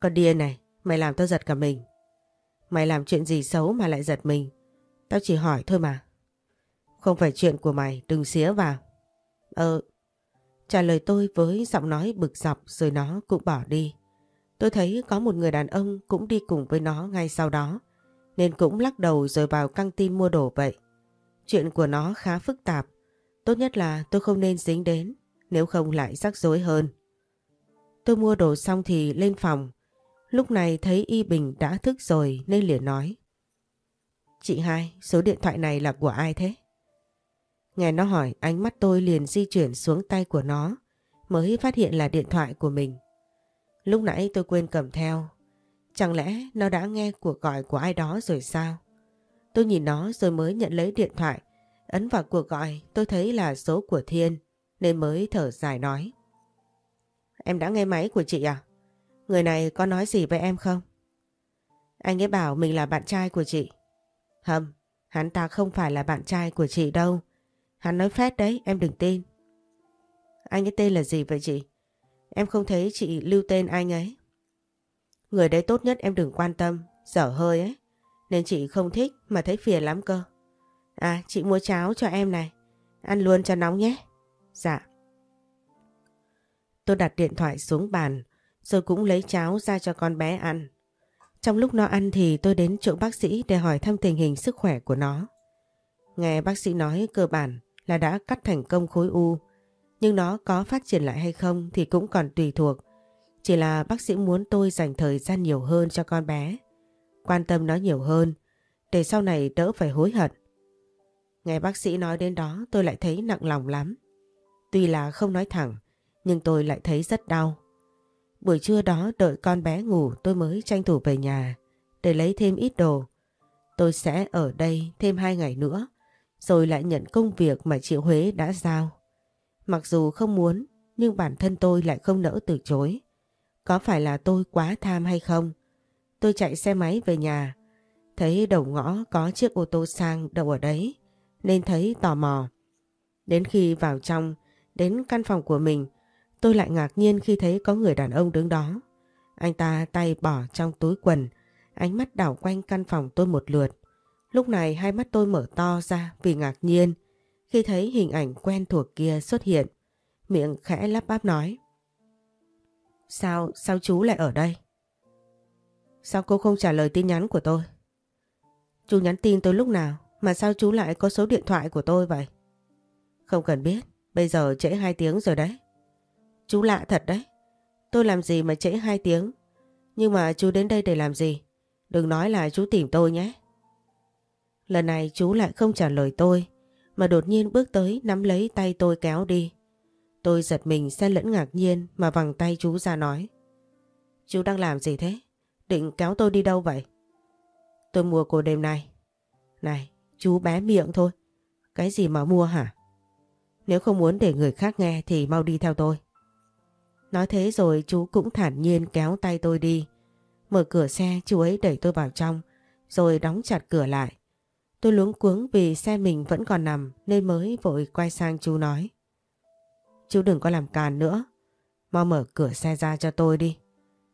Con điên này mày làm tao giật cả mình Mày làm chuyện gì xấu mà lại giật mình? Tao chỉ hỏi thôi mà. Không phải chuyện của mày, đừng xía vào. Ờ, trả lời tôi với giọng nói bực dọc rồi nó cũng bỏ đi. Tôi thấy có một người đàn ông cũng đi cùng với nó ngay sau đó, nên cũng lắc đầu rồi vào căng tin mua đồ vậy. Chuyện của nó khá phức tạp, tốt nhất là tôi không nên dính đến, nếu không lại rắc rối hơn. Tôi mua đồ xong thì lên phòng, Lúc này thấy Y Bình đã thức rồi nên liền nói. Chị hai, số điện thoại này là của ai thế? Nghe nó hỏi ánh mắt tôi liền di chuyển xuống tay của nó mới phát hiện là điện thoại của mình. Lúc nãy tôi quên cầm theo. Chẳng lẽ nó đã nghe cuộc gọi của ai đó rồi sao? Tôi nhìn nó rồi mới nhận lấy điện thoại. Ấn vào cuộc gọi tôi thấy là số của Thiên nên mới thở dài nói. Em đã nghe máy của chị à? Người này có nói gì với em không? Anh ấy bảo mình là bạn trai của chị. Hầm, hắn ta không phải là bạn trai của chị đâu. Hắn nói phét đấy, em đừng tin. Anh ấy tên là gì vậy chị? Em không thấy chị lưu tên anh ấy. Người đấy tốt nhất em đừng quan tâm, dở hơi ấy. Nên chị không thích mà thấy phiền lắm cơ. À, chị mua cháo cho em này. Ăn luôn cho nóng nhé. Dạ. Tôi đặt điện thoại xuống bàn, rồi cũng lấy cháo ra cho con bé ăn. Trong lúc nó ăn thì tôi đến chỗ bác sĩ để hỏi thăm tình hình sức khỏe của nó. Nghe bác sĩ nói cơ bản là đã cắt thành công khối u, nhưng nó có phát triển lại hay không thì cũng còn tùy thuộc. Chỉ là bác sĩ muốn tôi dành thời gian nhiều hơn cho con bé, quan tâm nó nhiều hơn, để sau này đỡ phải hối hận. Nghe bác sĩ nói đến đó tôi lại thấy nặng lòng lắm. Tuy là không nói thẳng, nhưng tôi lại thấy rất đau. Buổi trưa đó đợi con bé ngủ tôi mới tranh thủ về nhà để lấy thêm ít đồ. Tôi sẽ ở đây thêm hai ngày nữa rồi lại nhận công việc mà chị Huế đã giao. Mặc dù không muốn nhưng bản thân tôi lại không nỡ từ chối. Có phải là tôi quá tham hay không? Tôi chạy xe máy về nhà, thấy đầu ngõ có chiếc ô tô sang đậu ở đấy, nên thấy tò mò. Đến khi vào trong, đến căn phòng của mình, tôi lại ngạc nhiên khi thấy có người đàn ông đứng đó. Anh ta tay bỏ trong túi quần, ánh mắt đảo quanh căn phòng tôi một lượt. Lúc này hai mắt tôi mở to ra vì ngạc nhiên khi thấy hình ảnh quen thuộc kia xuất hiện. Miệng khẽ lắp bắp nói. Sao, sao chú lại ở đây? Sao cô không trả lời tin nhắn của tôi? Chú nhắn tin tôi lúc nào mà sao chú lại có số điện thoại của tôi vậy? Không cần biết, bây giờ trễ 2 tiếng rồi đấy. Chú lạ thật đấy. Tôi làm gì mà trễ 2 tiếng? Nhưng mà chú đến đây để làm gì? Đừng nói là chú tìm tôi nhé. Lần này chú lại không trả lời tôi mà đột nhiên bước tới nắm lấy tay tôi kéo đi. Tôi giật mình xen lẫn ngạc nhiên mà vằng tay chú ra nói. Chú đang làm gì thế? Định kéo tôi đi đâu vậy? Tôi mua cô đêm nay. Này, chú bé miệng thôi. Cái gì mà mua hả? Nếu không muốn để người khác nghe thì mau đi theo tôi. Nói thế rồi chú cũng thản nhiên kéo tay tôi đi. Mở cửa xe chú ấy đẩy tôi vào trong rồi đóng chặt cửa lại. Tôi luống cuống vì xe mình vẫn còn nằm nên mới vội quay sang chú nói. Chú đừng có làm càn nữa. Mau mở cửa xe ra cho tôi đi.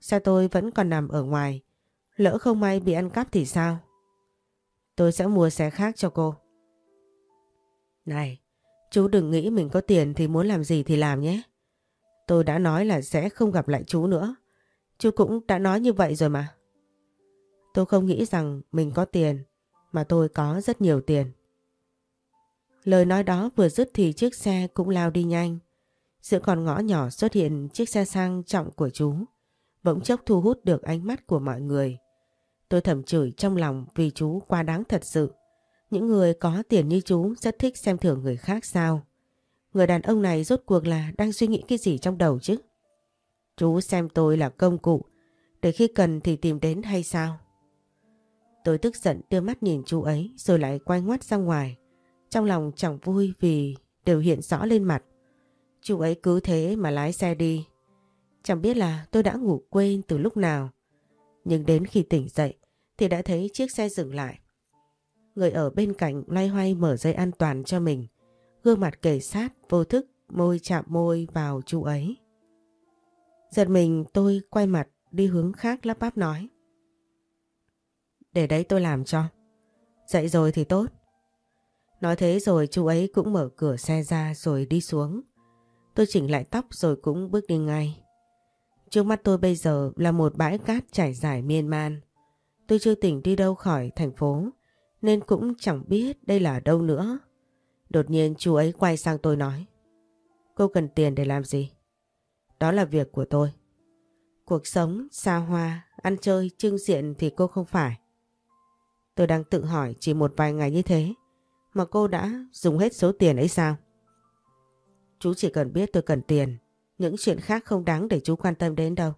Xe tôi vẫn còn nằm ở ngoài. Lỡ không may bị ăn cắp thì sao? Tôi sẽ mua xe khác cho cô. Này, chú đừng nghĩ mình có tiền thì muốn làm gì thì làm nhé. Tôi đã nói là sẽ không gặp lại chú nữa. Chú cũng đã nói như vậy rồi mà. Tôi không nghĩ rằng mình có tiền, mà tôi có rất nhiều tiền. Lời nói đó vừa dứt thì chiếc xe cũng lao đi nhanh. Giữa con ngõ nhỏ xuất hiện chiếc xe sang trọng của chú, bỗng chốc thu hút được ánh mắt của mọi người. Tôi thầm chửi trong lòng vì chú quá đáng thật sự. Những người có tiền như chú rất thích xem thường người khác sao. Người đàn ông này rốt cuộc là đang suy nghĩ cái gì trong đầu chứ? Chú xem tôi là công cụ, để khi cần thì tìm đến hay sao? Tôi tức giận đưa mắt nhìn chú ấy rồi lại quay ngoắt ra ngoài. Trong lòng chẳng vui vì đều hiện rõ lên mặt. Chú ấy cứ thế mà lái xe đi. Chẳng biết là tôi đã ngủ quên từ lúc nào. Nhưng đến khi tỉnh dậy thì đã thấy chiếc xe dừng lại. Người ở bên cạnh loay hoay mở dây an toàn cho mình. Gương mặt kề sát, vô thức, môi chạm môi vào chú ấy. Giật mình, tôi quay mặt đi hướng khác, lắp bắp nói. Để đấy tôi làm cho. Dậy rồi thì tốt. Nói thế rồi chú ấy cũng mở cửa xe ra rồi đi xuống. Tôi chỉnh lại tóc rồi cũng bước đi ngay. Trước mắt tôi bây giờ là một bãi cát trải dài miên man. Tôi chưa tỉnh đi đâu khỏi thành phố, nên cũng chẳng biết đây là đâu nữa. Đột nhiên chú ấy quay sang tôi nói Cô cần tiền để làm gì? Đó là việc của tôi. Cuộc sống, xa hoa, ăn chơi, trưng diện thì cô không phải. Tôi đang tự hỏi chỉ một vài ngày như thế mà cô đã dùng hết số tiền ấy sao? Chú chỉ cần biết tôi cần tiền, những chuyện khác không đáng để chú quan tâm đến đâu.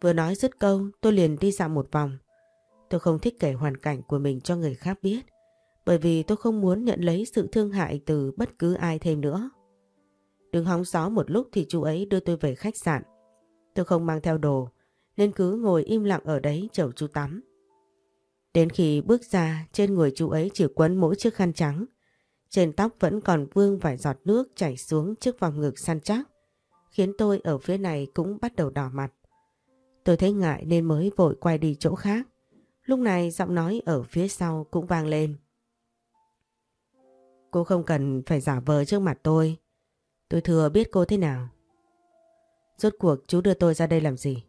Vừa nói dứt câu tôi liền đi dạo một vòng. Tôi không thích kể hoàn cảnh của mình cho người khác biết bởi vì tôi không muốn nhận lấy sự thương hại từ bất cứ ai thêm nữa. Đứng hóng gió một lúc thì chú ấy đưa tôi về khách sạn. Tôi không mang theo đồ, nên cứ ngồi im lặng ở đấy chờ chú tắm. Đến khi bước ra, trên người chú ấy chỉ quấn mỗi chiếc khăn trắng. Trên tóc vẫn còn vương vài giọt nước chảy xuống trước vòng ngực săn chắc, khiến tôi ở phía này cũng bắt đầu đỏ mặt. Tôi thấy ngại nên mới vội quay đi chỗ khác. Lúc này giọng nói ở phía sau cũng vang lên. Cô không cần phải giả vờ trước mặt tôi. Tôi thừa biết cô thế nào. Rốt cuộc chú đưa tôi ra đây làm gì?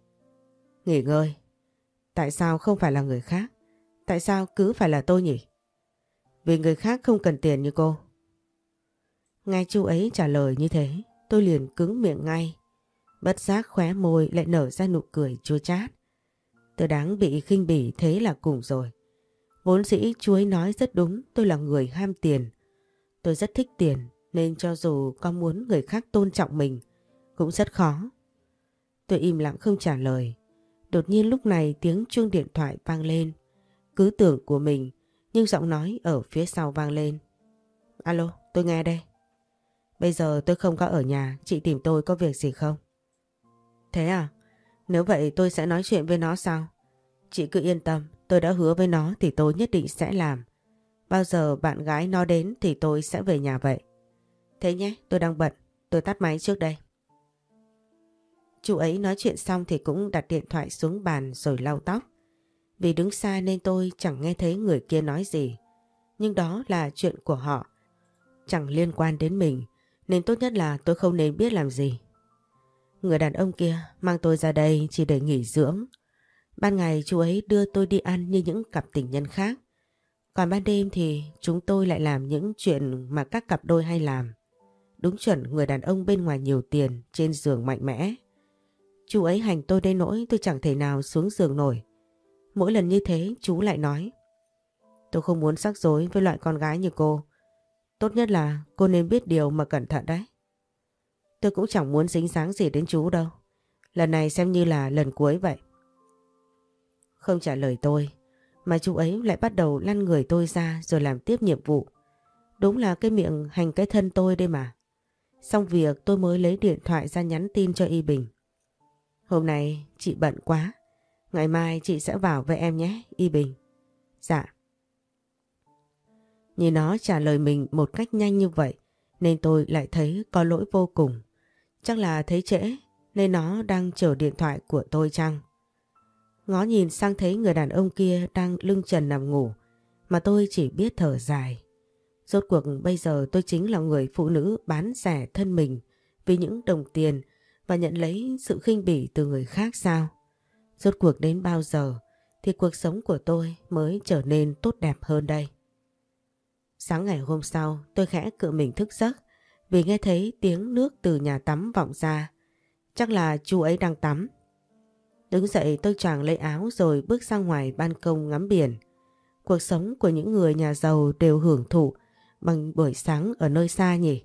Nghỉ ngơi. Tại sao không phải là người khác? Tại sao cứ phải là tôi nhỉ? Vì người khác không cần tiền như cô. Ngay chú ấy trả lời như thế, tôi liền cứng miệng ngay. Bất giác khóe môi lại nở ra nụ cười chua chát. Tôi đáng bị khinh bỉ thế là cùng rồi. Vốn dĩ chú ấy nói rất đúng, tôi là người ham tiền. Tôi rất thích tiền nên cho dù có muốn người khác tôn trọng mình cũng rất khó. Tôi im lặng không trả lời. Đột nhiên lúc này tiếng chuông điện thoại vang lên. Cứ tưởng của mình nhưng giọng nói ở phía sau vang lên. Alo, tôi nghe đây. Bây giờ tôi không có ở nhà, chị tìm tôi có việc gì không? Thế à? Nếu vậy tôi sẽ nói chuyện với nó sao? Chị cứ yên tâm, tôi đã hứa với nó thì tôi nhất định sẽ làm. Bao giờ bạn gái nó đến thì tôi sẽ về nhà vậy. Thế nhé, tôi đang bận, tôi tắt máy trước đây. Chú ấy nói chuyện xong thì cũng đặt điện thoại xuống bàn rồi lau tóc. Vì đứng xa nên tôi chẳng nghe thấy người kia nói gì. Nhưng đó là chuyện của họ. Chẳng liên quan đến mình nên tốt nhất là tôi không nên biết làm gì. Người đàn ông kia mang tôi ra đây chỉ để nghỉ dưỡng. Ban ngày chú ấy đưa tôi đi ăn như những cặp tình nhân khác. Còn ban đêm thì chúng tôi lại làm những chuyện mà các cặp đôi hay làm. Đúng chuẩn người đàn ông bên ngoài nhiều tiền trên giường mạnh mẽ. Chú ấy hành tôi đến nỗi tôi chẳng thể nào xuống giường nổi. Mỗi lần như thế chú lại nói Tôi không muốn sắc dối với loại con gái như cô. Tốt nhất là cô nên biết điều mà cẩn thận đấy. Tôi cũng chẳng muốn dính dáng gì đến chú đâu. Lần này xem như là lần cuối vậy. Không trả lời tôi, mà chú ấy lại bắt đầu lăn người tôi ra rồi làm tiếp nhiệm vụ. Đúng là cái miệng hành cái thân tôi đây mà. Xong việc tôi mới lấy điện thoại ra nhắn tin cho Y Bình. Hôm nay chị bận quá. Ngày mai chị sẽ vào với em nhé, Y Bình. Dạ. Nhìn nó trả lời mình một cách nhanh như vậy nên tôi lại thấy có lỗi vô cùng. Chắc là thấy trễ nên nó đang chờ điện thoại của tôi chăng? Ngó nhìn sang thấy người đàn ông kia đang lưng trần nằm ngủ, mà tôi chỉ biết thở dài. Rốt cuộc bây giờ tôi chính là người phụ nữ bán rẻ thân mình vì những đồng tiền và nhận lấy sự khinh bỉ từ người khác sao? Rốt cuộc đến bao giờ thì cuộc sống của tôi mới trở nên tốt đẹp hơn đây? Sáng ngày hôm sau, tôi khẽ cựa mình thức giấc vì nghe thấy tiếng nước từ nhà tắm vọng ra. Chắc là chú ấy đang tắm. Đứng dậy tôi choàng lấy áo rồi bước ra ngoài ban công ngắm biển. Cuộc sống của những người nhà giàu đều hưởng thụ bằng buổi sáng ở nơi xa nhỉ.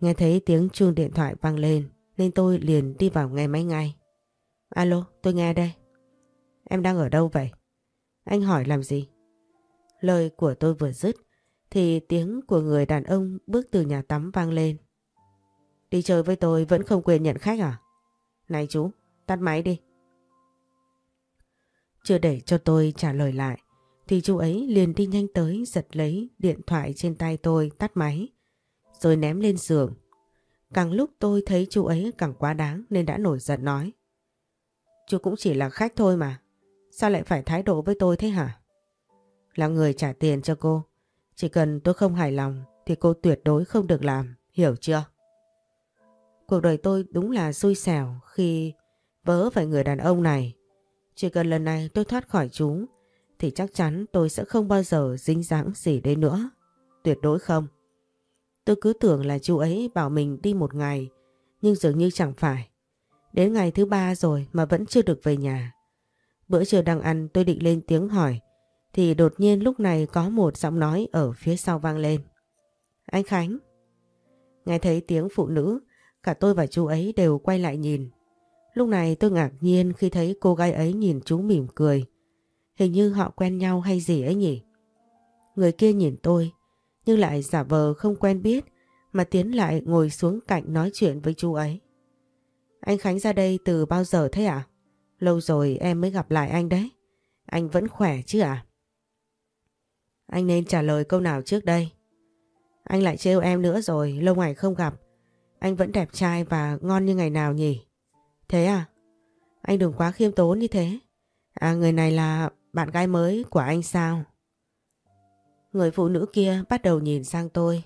Nghe thấy tiếng chuông điện thoại vang lên nên tôi liền đi vào nghe máy ngay. Alo, tôi nghe đây. Em đang ở đâu vậy? Anh hỏi làm gì? Lời của tôi vừa dứt thì tiếng của người đàn ông bước từ nhà tắm vang lên. Đi chơi với tôi vẫn không quên nhận khách à? Này chú, tắt máy đi. Chưa để cho tôi trả lời lại, thì chú ấy liền đi nhanh tới giật lấy điện thoại trên tay tôi, tắt máy, rồi ném lên giường. Càng lúc tôi thấy chú ấy càng quá đáng nên đã nổi giận nói. Chú cũng chỉ là khách thôi mà. Sao lại phải thái độ với tôi thế hả? Là người trả tiền cho cô. Chỉ cần tôi không hài lòng thì cô tuyệt đối không được làm. Hiểu chưa? Cuộc đời tôi đúng là xui xẻo khi vớ phải người đàn ông này. Chỉ cần lần này tôi thoát khỏi chúng thì chắc chắn tôi sẽ không bao giờ dính dáng gì đến nữa. Tuyệt đối không. Tôi cứ tưởng là chú ấy bảo mình đi một ngày nhưng dường như chẳng phải. Đến ngày thứ ba rồi mà vẫn chưa được về nhà. Bữa trưa đang ăn tôi định lên tiếng hỏi thì đột nhiên lúc này có một giọng nói ở phía sau vang lên. Anh Khánh. Nghe thấy tiếng phụ nữ, cả tôi và chú ấy đều quay lại nhìn. Lúc này tôi ngạc nhiên khi thấy cô gái ấy nhìn chú mỉm cười. Hình như họ quen nhau hay gì ấy nhỉ? Người kia nhìn tôi, nhưng lại giả vờ không quen biết mà tiến lại ngồi xuống cạnh nói chuyện với chú ấy. Anh Khánh ra đây từ bao giờ thế ạ? À? Lâu rồi em mới gặp lại anh đấy. Anh vẫn khỏe chứ ạ? À? Anh nên trả lời câu nào trước đây? Anh lại trêu em nữa rồi, lâu ngày không gặp. Anh vẫn đẹp trai và ngon như ngày nào nhỉ? Thế à? Anh đừng quá khiêm tốn như thế. À người này là bạn gái mới của anh sao? Người phụ nữ kia bắt đầu nhìn sang tôi.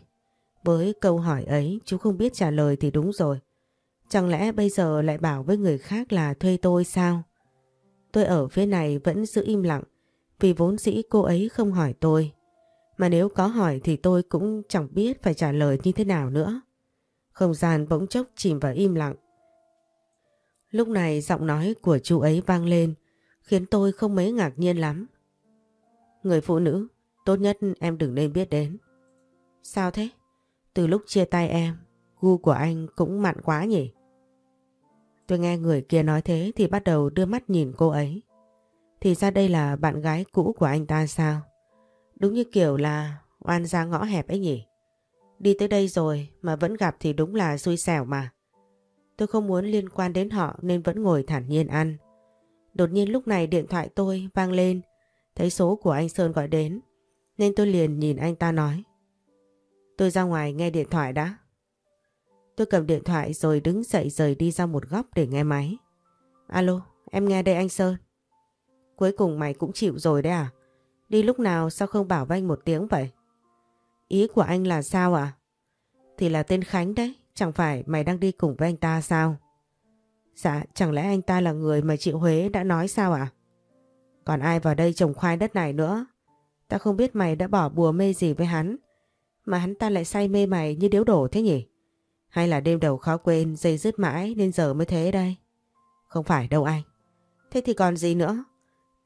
Với câu hỏi ấy, chú không biết trả lời thì đúng rồi. Chẳng lẽ bây giờ lại bảo với người khác là thuê tôi sao? Tôi ở phía này vẫn giữ im lặng, vì vốn dĩ cô ấy không hỏi tôi. Mà nếu có hỏi thì tôi cũng chẳng biết phải trả lời như thế nào nữa. Không gian bỗng chốc chìm vào im lặng. Lúc này giọng nói của chú ấy vang lên khiến tôi không mấy ngạc nhiên lắm. Người phụ nữ, tốt nhất em đừng nên biết đến. Sao thế? Từ lúc chia tay em, gu của anh cũng mặn quá nhỉ? Tôi nghe người kia nói thế thì bắt đầu đưa mắt nhìn cô ấy. Thì ra đây là bạn gái cũ của anh ta sao? Đúng như kiểu là oan ra ngõ hẹp ấy nhỉ? Đi tới đây rồi mà vẫn gặp thì đúng là xui xẻo mà. Tôi không muốn liên quan đến họ nên vẫn ngồi thản nhiên ăn. Đột nhiên lúc này điện thoại tôi vang lên, thấy số của anh Sơn gọi đến, nên tôi liền nhìn anh ta nói. Tôi ra ngoài nghe điện thoại đã. Tôi cầm điện thoại rồi đứng dậy rời đi ra một góc để nghe máy. Alo, em nghe đây anh Sơn. Cuối cùng mày cũng chịu rồi đấy à? Đi lúc nào sao không bảo với anh một tiếng vậy? Ý của anh là sao ạ? À? Thì là tên Khánh đấy, chẳng phải mày đang đi cùng với anh ta sao? Dạ, chẳng lẽ anh ta là người mà chị Huế đã nói sao ạ? À? Còn ai vào đây trồng khoai đất này nữa? Ta không biết mày đã bỏ bùa mê gì với hắn, mà hắn ta lại say mê mày như điếu đổ thế nhỉ? Hay là đêm đầu khó quên, dây dứt mãi nên giờ mới thế đây? Không phải đâu anh. Thế thì còn gì nữa?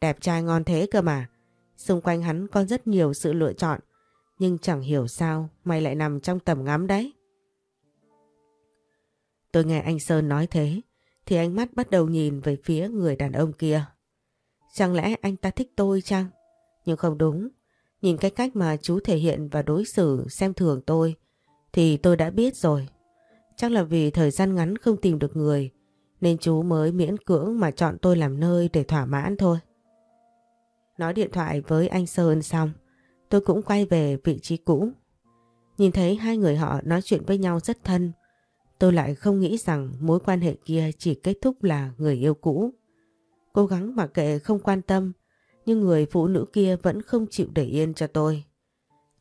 Đẹp trai ngon thế cơ mà. Xung quanh hắn có rất nhiều sự lựa chọn. Nhưng chẳng hiểu sao mày lại nằm trong tầm ngắm đấy. Tôi nghe anh Sơn nói thế. Thì ánh mắt bắt đầu nhìn về phía người đàn ông kia. Chẳng lẽ anh ta thích tôi chăng? Nhưng không đúng. Nhìn cái cách mà chú thể hiện và đối xử xem thường tôi thì tôi đã biết rồi. Chắc là vì thời gian ngắn không tìm được người nên chú mới miễn cưỡng mà chọn tôi làm nơi để thỏa mãn thôi. Nói điện thoại với anh Sơn xong, tôi cũng quay về vị trí cũ. Nhìn thấy hai người họ nói chuyện với nhau rất thân, tôi lại không nghĩ rằng mối quan hệ kia chỉ kết thúc là người yêu cũ. Cố gắng mặc kệ không quan tâm, nhưng người phụ nữ kia vẫn không chịu để yên cho tôi.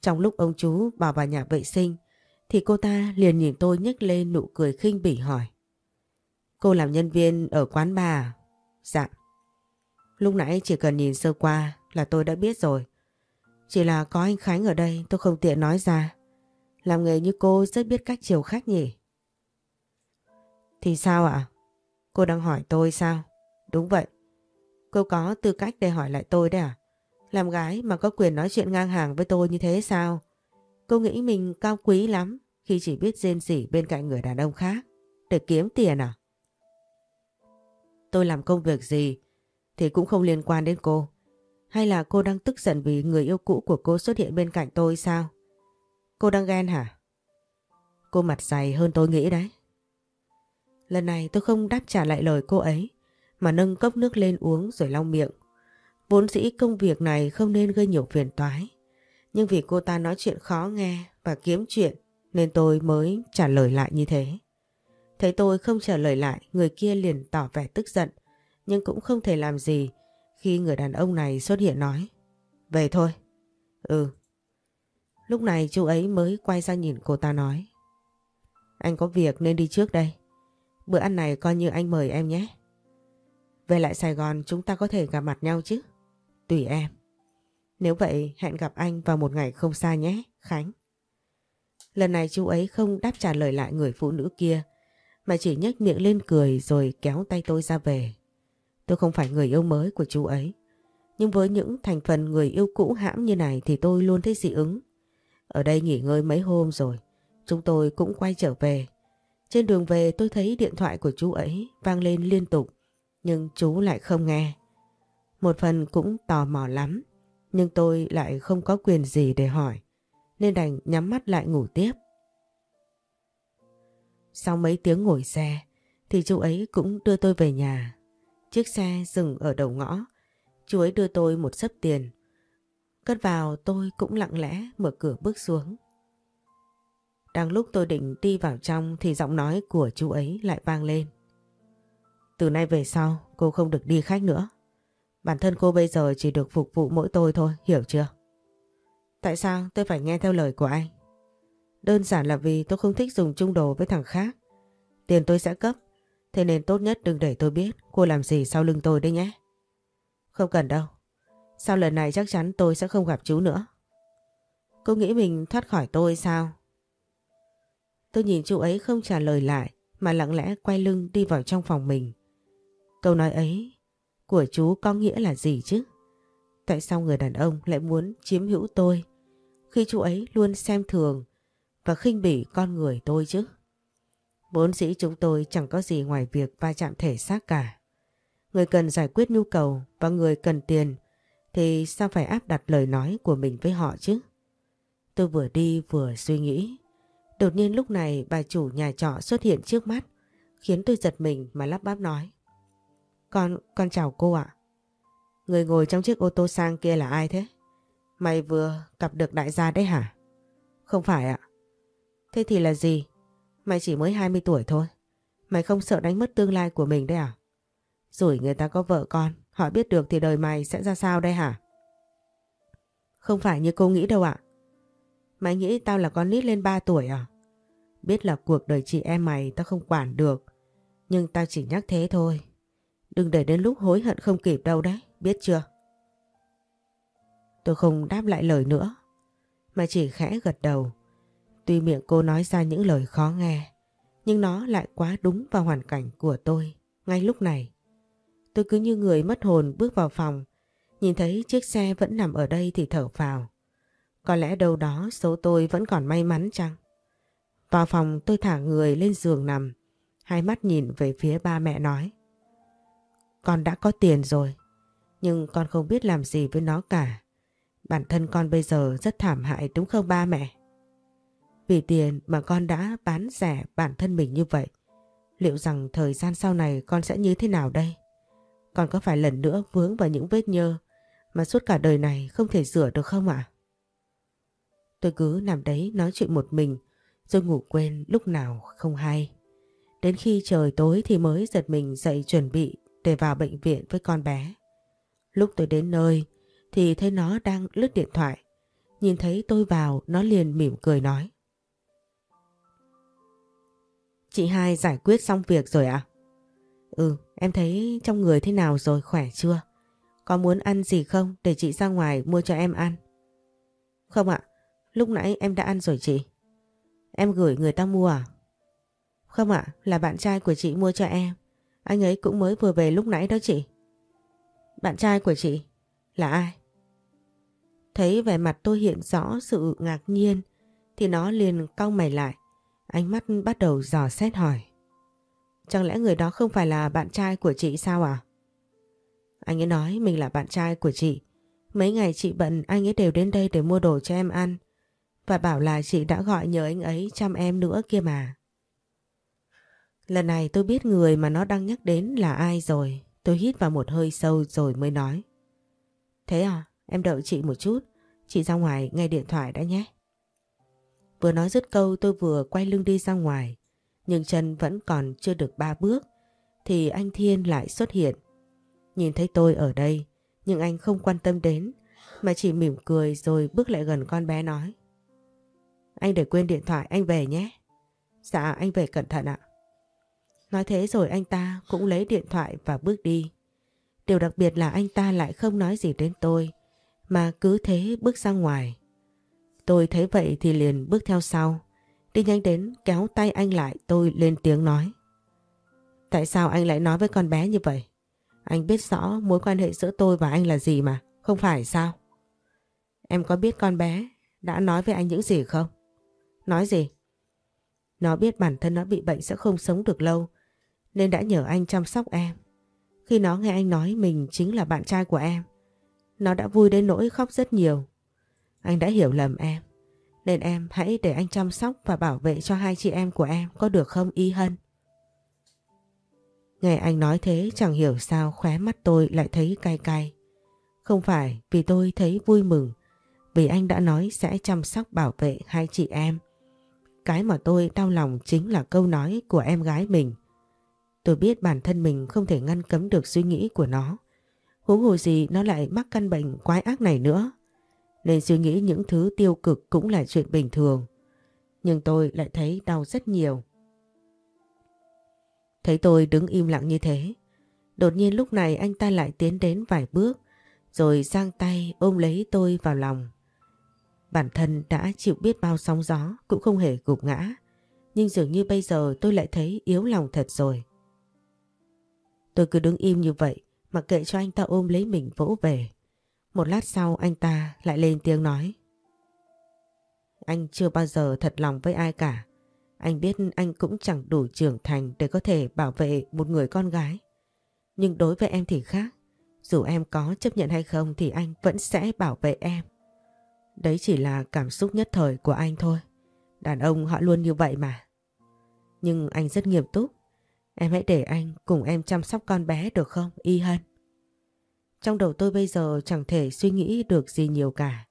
Trong lúc ông chú bảo vào nhà vệ sinh, thì cô ta liền nhìn tôi nhếch lên nụ cười khinh bỉ hỏi. Cô làm nhân viên ở quán bà à? Dạ. Lúc nãy chỉ cần nhìn sơ qua là tôi đã biết rồi. Chỉ là có anh Khánh ở đây tôi không tiện nói ra. Làm nghề như cô rất biết cách chiều khách nhỉ? Thì sao ạ? Cô đang hỏi tôi sao? Đúng vậy. Cô có tư cách để hỏi lại tôi đấy à? Làm gái mà có quyền nói chuyện ngang hàng với tôi như thế sao? Cô nghĩ mình cao quý lắm khi chỉ biết rên rỉ bên cạnh người đàn ông khác để kiếm tiền à? Tôi làm công việc gì thì cũng không liên quan đến cô. Hay là cô đang tức giận vì người yêu cũ của cô xuất hiện bên cạnh tôi sao? Cô đang ghen hả? Cô mặt dày hơn tôi nghĩ đấy. Lần này tôi không đáp trả lại lời cô ấy mà nâng cốc nước lên uống rồi lau miệng. Vốn dĩ công việc này không nên gây nhiều phiền toái. Nhưng vì cô ta nói chuyện khó nghe và kiếm chuyện nên tôi mới trả lời lại như thế. Thấy tôi không trả lời lại, người kia liền tỏ vẻ tức giận, nhưng cũng không thể làm gì khi người đàn ông này xuất hiện nói. Về thôi. Ừ. Lúc này chú ấy mới quay ra nhìn cô ta nói. Anh có việc nên đi trước đây. Bữa ăn này coi như anh mời em nhé. Về lại Sài Gòn chúng ta có thể gặp mặt nhau chứ? Tùy em. Nếu vậy hẹn gặp anh vào một ngày không xa nhé, Khánh. Lần này chú ấy không đáp trả lời lại người phụ nữ kia mà chỉ nhếch miệng lên cười rồi kéo tay tôi ra về. Tôi không phải người yêu mới của chú ấy. Nhưng với những thành phần người yêu cũ hãm như này thì tôi luôn thấy dị ứng. Ở đây nghỉ ngơi mấy hôm rồi, chúng tôi cũng quay trở về. Trên đường về tôi thấy điện thoại của chú ấy vang lên liên tục, nhưng chú lại không nghe. Một phần cũng tò mò lắm, nhưng tôi lại không có quyền gì để hỏi, nên đành nhắm mắt lại ngủ tiếp. Sau mấy tiếng ngồi xe thì chú ấy cũng đưa tôi về nhà. Chiếc xe dừng ở đầu ngõ. Chú ấy đưa tôi một sấp tiền. Cất vào tôi cũng lặng lẽ mở cửa bước xuống. Đang lúc tôi định đi vào trong thì giọng nói của chú ấy lại vang lên. Từ nay về sau cô không được đi khách nữa. Bản thân cô bây giờ chỉ được phục vụ mỗi tôi thôi, hiểu chưa? Tại sao tôi phải nghe theo lời của anh? Đơn giản là vì tôi không thích dùng chung đồ với thằng khác. Tiền tôi sẽ cấp. Thế nên tốt nhất đừng để tôi biết cô làm gì sau lưng tôi đấy nhé. Không cần đâu. Sau lần này chắc chắn tôi sẽ không gặp chú nữa. Cô nghĩ mình thoát khỏi tôi sao? Tôi nhìn chú ấy không trả lời lại, mà lặng lẽ quay lưng đi vào trong phòng mình. Câu nói ấy của chú có nghĩa là gì chứ? Tại sao người đàn ông lại muốn chiếm hữu tôi, khi chú ấy luôn xem thường và khinh bỉ con người tôi chứ. Vốn dĩ chúng tôi chẳng có gì ngoài việc va chạm thể xác cả. Người cần giải quyết nhu cầu và người cần tiền thì sao phải áp đặt lời nói của mình với họ chứ? Tôi vừa đi vừa suy nghĩ. Đột nhiên lúc này bà chủ nhà trọ xuất hiện trước mắt, khiến tôi giật mình mà lắp bắp nói. Con, con chào cô ạ. Người ngồi trong chiếc ô tô sang kia là ai thế? Mày vừa gặp được đại gia đấy hả? Không phải ạ. Thế thì là gì? Mày chỉ mới 20 tuổi thôi. Mày không sợ đánh mất tương lai của mình đấy à? Rồi người ta có vợ con, họ biết được thì đời mày sẽ ra sao đây hả? Không phải như cô nghĩ đâu ạ. Mày nghĩ tao là con nít lên 3 tuổi à? Biết là cuộc đời chị em mày tao không quản được. Nhưng tao chỉ nhắc thế thôi. Đừng để đến lúc hối hận không kịp đâu đấy, biết chưa? Tôi không đáp lại lời nữa, mà chỉ khẽ gật đầu. Tuy miệng cô nói ra những lời khó nghe, nhưng nó lại quá đúng vào hoàn cảnh của tôi ngay lúc này. Tôi cứ như người mất hồn bước vào phòng, nhìn thấy chiếc xe vẫn nằm ở đây thì thở phào. Có lẽ đâu đó số tôi vẫn còn may mắn chăng? Vào phòng tôi thả người lên giường nằm, hai mắt nhìn về phía ba mẹ nói. Con đã có tiền rồi, nhưng con không biết làm gì với nó cả. Bản thân con bây giờ rất thảm hại đúng không ba mẹ? Vì tiền mà con đã bán rẻ bản thân mình như vậy. Liệu rằng thời gian sau này con sẽ như thế nào đây? Con có phải lần nữa vướng vào những vết nhơ mà suốt cả đời này không thể rửa được không ạ? Tôi cứ nằm đấy nói chuyện một mình rồi ngủ quên lúc nào không hay. Đến khi trời tối thì mới giật mình dậy chuẩn bị để vào bệnh viện với con bé. Lúc tôi đến nơi thì thấy nó đang lướt điện thoại. Nhìn thấy tôi vào nó liền mỉm cười nói. Chị hai giải quyết xong việc rồi ạ? À? Ừ, em thấy trong người thế nào rồi, khỏe chưa? Có muốn ăn gì không để chị ra ngoài mua cho em ăn? Không ạ, lúc nãy em đã ăn rồi chị. Em gửi người ta mua à? Không ạ, là bạn trai của chị mua cho em. Anh ấy cũng mới vừa về lúc nãy đó chị. Bạn trai của chị? Là ai? Thấy vẻ mặt tôi hiện rõ sự ngạc nhiên thì nó liền cau mày lại. Ánh mắt bắt đầu dò xét hỏi. Chẳng lẽ người đó không phải là bạn trai của chị sao à? Anh ấy nói mình là bạn trai của chị. Mấy ngày chị bận anh ấy đều đến đây để mua đồ cho em ăn. Và bảo là chị đã gọi nhờ anh ấy chăm em nữa kia mà. Lần này tôi biết người mà nó đang nhắc đến là ai rồi. Tôi hít vào một hơi sâu rồi mới nói. Thế à, em đợi chị một chút. Chị ra ngoài nghe điện thoại đã nhé. Vừa nói dứt câu tôi vừa quay lưng đi ra ngoài. Nhưng chân vẫn còn chưa được ba bước. Thì anh Thiên lại xuất hiện. Nhìn thấy tôi ở đây. Nhưng anh không quan tâm đến. Mà chỉ mỉm cười rồi bước lại gần con bé nói. Anh để quên điện thoại anh về nhé. Dạ anh về cẩn thận ạ. Nói thế rồi anh ta cũng lấy điện thoại và bước đi. Điều đặc biệt là anh ta lại không nói gì đến tôi mà cứ thế bước ra ngoài. Tôi thấy vậy thì liền bước theo sau. Đi nhanh đến kéo tay anh lại tôi lên tiếng nói. Tại sao anh lại nói với con bé như vậy? Anh biết rõ mối quan hệ giữa tôi và anh là gì mà, không phải sao? Em có biết con bé đã nói với anh những gì không? Nói gì? Nó biết bản thân nó bị bệnh sẽ không sống được lâu nên đã nhờ anh chăm sóc em. Khi nó nghe anh nói mình chính là bạn trai của em, nó đã vui đến nỗi khóc rất nhiều. Anh đã hiểu lầm em, nên em hãy để anh chăm sóc và bảo vệ cho hai chị em của em có được không Y Hân? Nghe anh nói thế chẳng hiểu sao khóe mắt tôi lại thấy cay cay. Không phải vì tôi thấy vui mừng, vì anh đã nói sẽ chăm sóc bảo vệ hai chị em. Cái mà tôi đau lòng chính là câu nói của em gái mình. Tôi biết bản thân mình không thể ngăn cấm được suy nghĩ của nó. Huống hồ gì nó lại mắc căn bệnh quái ác này nữa. Nên suy nghĩ những thứ tiêu cực cũng là chuyện bình thường. Nhưng tôi lại thấy đau rất nhiều. Thấy tôi đứng im lặng như thế. Đột nhiên lúc này anh ta lại tiến đến vài bước. Rồi giang tay ôm lấy tôi vào lòng. Bản thân đã chịu biết bao sóng gió, cũng không hề gục ngã. Nhưng dường như bây giờ tôi lại thấy yếu lòng thật rồi. Tôi cứ đứng im như vậy mặc kệ cho anh ta ôm lấy mình vỗ về. Một lát sau anh ta lại lên tiếng nói. Anh chưa bao giờ thật lòng với ai cả. Anh biết anh cũng chẳng đủ trưởng thành để có thể bảo vệ một người con gái. Nhưng đối với em thì khác. Dù em có chấp nhận hay không thì anh vẫn sẽ bảo vệ em. Đấy chỉ là cảm xúc nhất thời của anh thôi. Đàn ông họ luôn như vậy mà. Nhưng anh rất nghiêm túc. Em hãy để anh cùng em chăm sóc con bé được không, Y Hân? Trong đầu tôi bây giờ chẳng thể suy nghĩ được gì nhiều cả.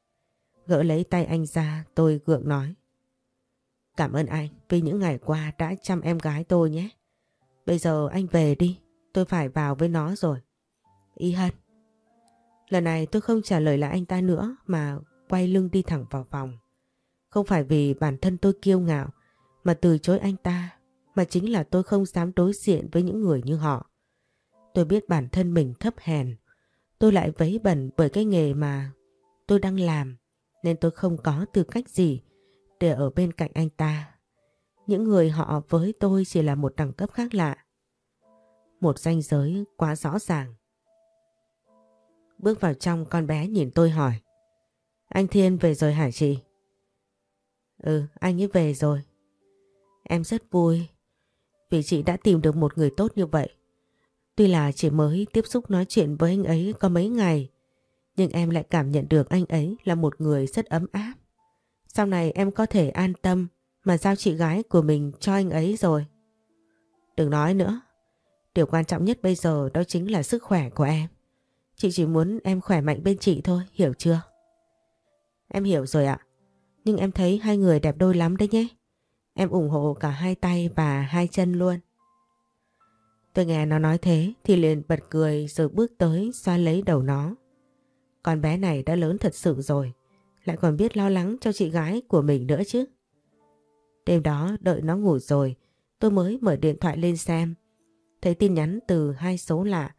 Gỡ lấy tay anh ra tôi gượng nói. Cảm ơn anh vì những ngày qua đã chăm em gái tôi nhé. Bây giờ anh về đi, tôi phải vào với nó rồi. Y Hân. Lần này tôi không trả lời lại anh ta nữa mà quay lưng đi thẳng vào phòng. Không phải vì bản thân tôi kiêu ngạo, mà từ chối anh ta, mà chính là tôi không dám đối diện với những người như họ. Tôi biết bản thân mình thấp hèn. Tôi lại vấy bẩn bởi cái nghề mà tôi đang làm, nên tôi không có tư cách gì để ở bên cạnh anh ta. Những người họ với tôi chỉ là một đẳng cấp khác lạ. Một ranh giới quá rõ ràng. Bước vào trong, con bé nhìn tôi hỏi. Anh Thiên về rồi hả chị? Ừ, anh ấy về rồi. Em rất vui vì chị đã tìm được một người tốt như vậy. Tuy là chỉ mới tiếp xúc nói chuyện với anh ấy có mấy ngày, nhưng em lại cảm nhận được anh ấy là một người rất ấm áp. Sau này em có thể an tâm mà giao chị gái của mình cho anh ấy rồi. Đừng nói nữa. Điều quan trọng nhất bây giờ đó chính là sức khỏe của em. Chị chỉ muốn em khỏe mạnh bên chị thôi, hiểu chưa? Em hiểu rồi ạ. Nhưng em thấy hai người đẹp đôi lắm đấy nhé. Em ủng hộ cả hai tay và hai chân luôn. Tôi nghe nó nói thế thì liền bật cười rồi bước tới xoa lấy đầu nó. Con bé này đã lớn thật sự rồi, lại còn biết lo lắng cho chị gái của mình nữa chứ. Đêm đó đợi nó ngủ rồi, tôi mới mở điện thoại lên xem. Thấy tin nhắn từ hai số lạ,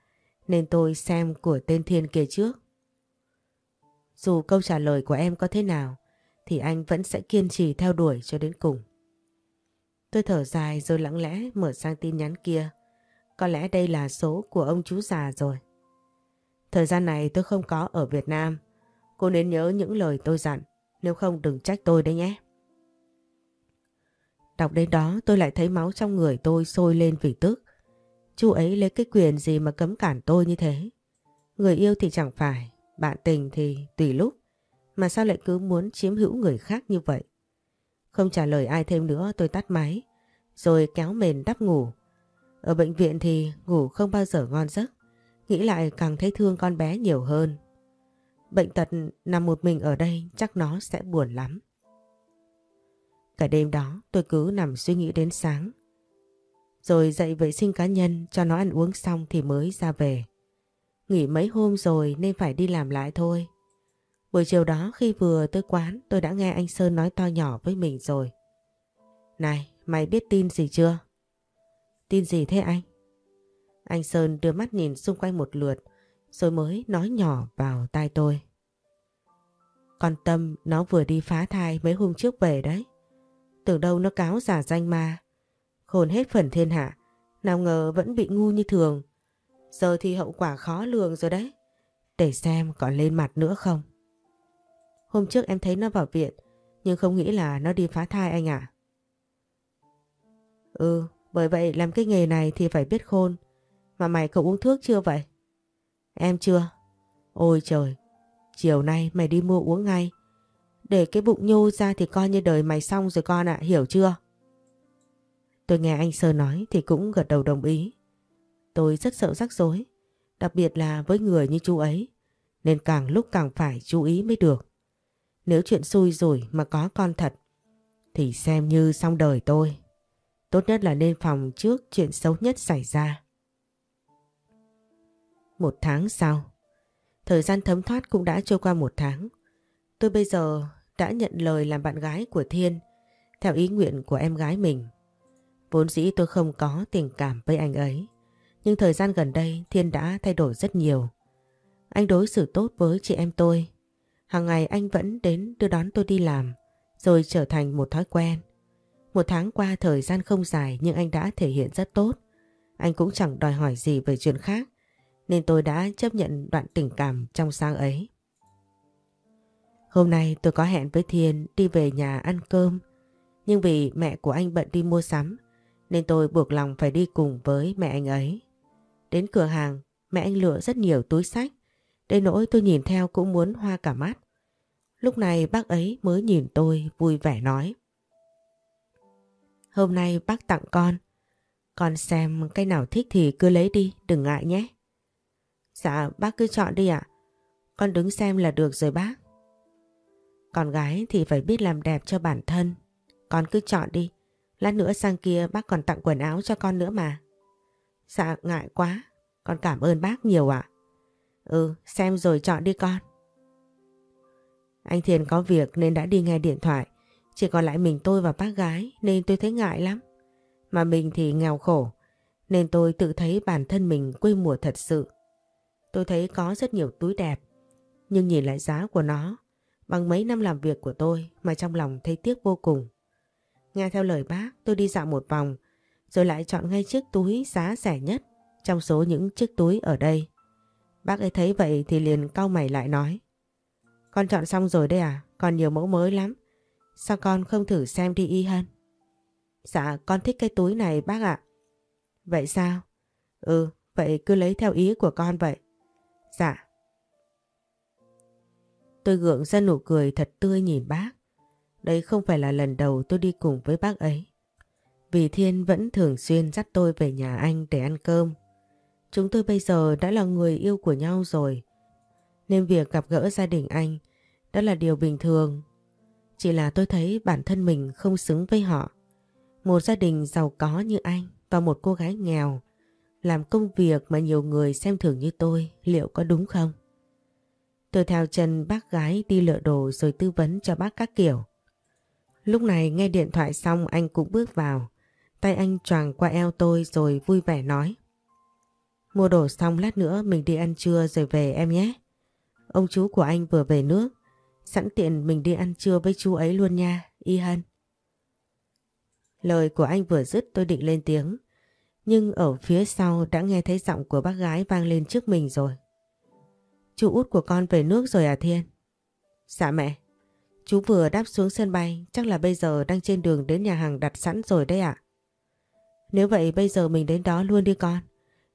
nên tôi xem của tên Thiên kia trước. Dù câu trả lời của em có thế nào, thì anh vẫn sẽ kiên trì theo đuổi cho đến cùng. Tôi thở dài rồi lặng lẽ mở sang tin nhắn kia. Có lẽ đây là số của ông chú già rồi. Thời gian này tôi không có ở Việt Nam. Cô nên nhớ những lời tôi dặn. Nếu không đừng trách tôi đấy nhé. Đọc đến đó tôi lại thấy máu trong người tôi sôi lên vì tức. Chú ấy lấy cái quyền gì mà cấm cản tôi như thế. Người yêu thì chẳng phải, bạn tình thì tùy lúc. Mà sao lại cứ muốn chiếm hữu người khác như vậy? Không trả lời ai thêm nữa, tôi tắt máy. Rồi kéo mền đắp ngủ. Ở bệnh viện thì ngủ không bao giờ ngon giấc. Nghĩ lại càng thấy thương con bé nhiều hơn. Bệnh tật nằm một mình ở đây chắc nó sẽ buồn lắm. Cả đêm đó tôi cứ nằm suy nghĩ đến sáng. Rồi dậy vệ sinh cá nhân cho nó ăn uống xong thì mới ra về. Nghỉ mấy hôm rồi nên phải đi làm lại thôi. Buổi chiều đó khi vừa tới quán tôi đã nghe anh Sơn nói to nhỏ với mình rồi. Này, mày biết tin gì chưa? Tin gì thế anh? Anh Sơn đưa mắt nhìn xung quanh một lượt rồi mới nói nhỏ vào tai tôi. Con Tâm nó vừa đi phá thai mấy hôm trước về đấy. Tưởng đâu nó cáo giả danh ma. Khôn hết phần thiên hạ. Nào ngờ vẫn bị ngu như thường. Giờ thì hậu quả khó lường rồi đấy. Để xem còn lên mặt nữa không. Hôm trước em thấy nó vào viện. Nhưng không nghĩ là nó đi phá thai anh ạ. Ừ, bởi vậy làm cái nghề này thì phải biết khôn. Mà mày cậu uống thuốc chưa vậy? Em chưa. Ôi trời, chiều nay mày đi mua uống ngay. Để cái bụng nhô ra thì coi như đời mày xong rồi con ạ, hiểu chưa? Tôi nghe anh Sơ nói thì cũng gật đầu đồng ý. Tôi rất sợ rắc rối, đặc biệt là với người như chú ấy, nên càng lúc càng phải chú ý mới được. Nếu chuyện xui rủi mà có con thật, thì xem như xong đời tôi. Tốt nhất là nên phòng trước chuyện xấu nhất xảy ra. Một tháng sau, thời gian thấm thoát cũng đã trôi qua một tháng. Tôi bây giờ đã nhận lời làm bạn gái của Thiên theo ý nguyện của em gái mình. Vốn dĩ tôi không có tình cảm với anh ấy. Nhưng thời gian gần đây Thiên đã thay đổi rất nhiều. Anh đối xử tốt với chị em tôi. Hàng ngày anh vẫn đến đưa đón tôi đi làm, rồi trở thành một thói quen. Một tháng qua thời gian không dài nhưng anh đã thể hiện rất tốt. Anh cũng chẳng đòi hỏi gì về chuyện khác, nên tôi đã chấp nhận đoạn tình cảm trong sáng ấy. Hôm nay tôi có hẹn với Thiên đi về nhà ăn cơm, nhưng vì mẹ của anh bận đi mua sắm, nên tôi buộc lòng phải đi cùng với mẹ anh ấy. Đến cửa hàng, mẹ anh lựa rất nhiều túi sách, đến nỗi tôi nhìn theo cũng muốn hoa cả mắt. Lúc này bác ấy mới nhìn tôi vui vẻ nói. hôm nay bác tặng con. Con xem cái nào thích thì cứ lấy đi, đừng ngại nhé. Dạ, bác cứ chọn đi ạ. Con đứng xem là được rồi bác. Con gái thì phải biết làm đẹp cho bản thân. Con cứ chọn đi. Lát nữa sang kia bác còn tặng quần áo cho con nữa mà. Dạ ngại quá. Con cảm ơn bác nhiều ạ. Ừ xem rồi chọn đi con. Anh Thiền có việc nên đã đi nghe điện thoại. Chỉ còn lại mình tôi và bác gái nên tôi thấy ngại lắm. Mà mình thì nghèo khổ, nên tôi tự thấy bản thân mình quê mùa thật sự. Tôi thấy có rất nhiều túi đẹp, nhưng nhìn lại giá của nó, bằng mấy năm làm việc của tôi mà trong lòng thấy tiếc vô cùng. Nghe theo lời bác, tôi đi dạo một vòng rồi lại chọn ngay chiếc túi giá rẻ nhất trong số những chiếc túi ở đây. Bác ấy thấy vậy thì liền cau mày lại nói Con chọn xong rồi đây à? Còn nhiều mẫu mới lắm. Sao con không thử xem đi y hơn? Dạ con thích cái túi này bác ạ. Vậy sao? Ừ, vậy cứ lấy theo ý của con vậy. Dạ. Tôi gượng ra nụ cười thật tươi nhìn bác. Đây không phải là lần đầu tôi đi cùng với bác ấy. Vì Thiên vẫn thường xuyên dắt tôi về nhà anh để ăn cơm. Chúng tôi bây giờ đã là người yêu của nhau rồi. Nên việc gặp gỡ gia đình anh đó là điều bình thường. Chỉ là tôi thấy bản thân mình không xứng với họ. Một gia đình giàu có như anh và một cô gái nghèo làm công việc mà nhiều người xem thường như tôi liệu có đúng không? Tôi theo chân bác gái đi lựa đồ rồi tư vấn cho bác các kiểu. Lúc này nghe điện thoại xong anh cũng bước vào. Tay anh choàng qua eo tôi rồi vui vẻ nói. Mua đồ xong lát nữa mình đi ăn trưa rồi về em nhé. Ông chú của anh vừa về nước. Sẵn tiện mình đi ăn trưa với chú ấy luôn nha, Y Hân. Lời của anh vừa dứt tôi định lên tiếng. Nhưng ở phía sau đã nghe thấy giọng của bác gái vang lên trước mình rồi. Chú út của con về nước rồi à Thiên? Dạ mẹ. Chú vừa đáp xuống sân bay, chắc là bây giờ đang trên đường đến nhà hàng đặt sẵn rồi đấy ạ. Nếu vậy bây giờ mình đến đó luôn đi con.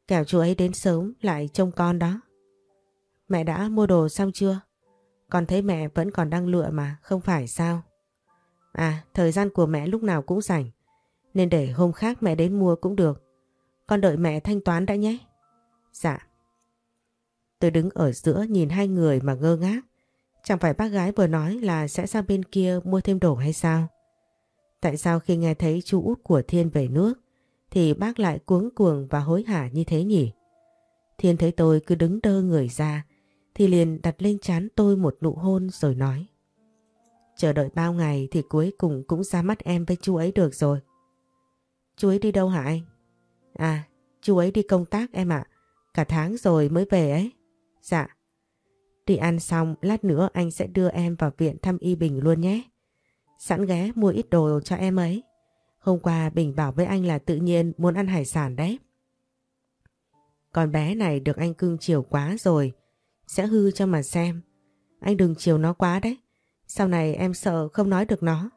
Kẻo chú ấy đến sớm lại trông con đó. Mẹ đã mua đồ xong chưa? Con thấy mẹ vẫn còn đang lựa mà, không phải sao? À, thời gian của mẹ lúc nào cũng rảnh. Nên để hôm khác mẹ đến mua cũng được. Con đợi mẹ thanh toán đã nhé. Dạ. Tôi đứng ở giữa nhìn hai người mà ngơ ngác. Chẳng phải bác gái vừa nói là sẽ sang bên kia mua thêm đồ hay sao? Tại sao khi nghe thấy chú út của Thiên về nước thì bác lại cuống cuồng và hối hả như thế nhỉ? Thiên thấy tôi cứ đứng đơ người ra thì liền đặt lên chán tôi một nụ hôn rồi nói. Chờ đợi bao ngày thì cuối cùng cũng ra mắt em với chú ấy được rồi. Chú ấy đi đâu hả anh? À, chú ấy đi công tác em ạ. Cả tháng rồi mới về ấy. Dạ. Đi ăn xong, lát nữa anh sẽ đưa em vào viện thăm Y Bình luôn nhé. Sẵn ghé mua ít đồ cho em ấy. Hôm qua Bình bảo với anh là tự nhiên muốn ăn hải sản đấy. Con bé này được anh cưng chiều quá rồi. Sẽ hư cho mà xem. Anh đừng chiều nó quá đấy. Sau này em sợ không nói được nó.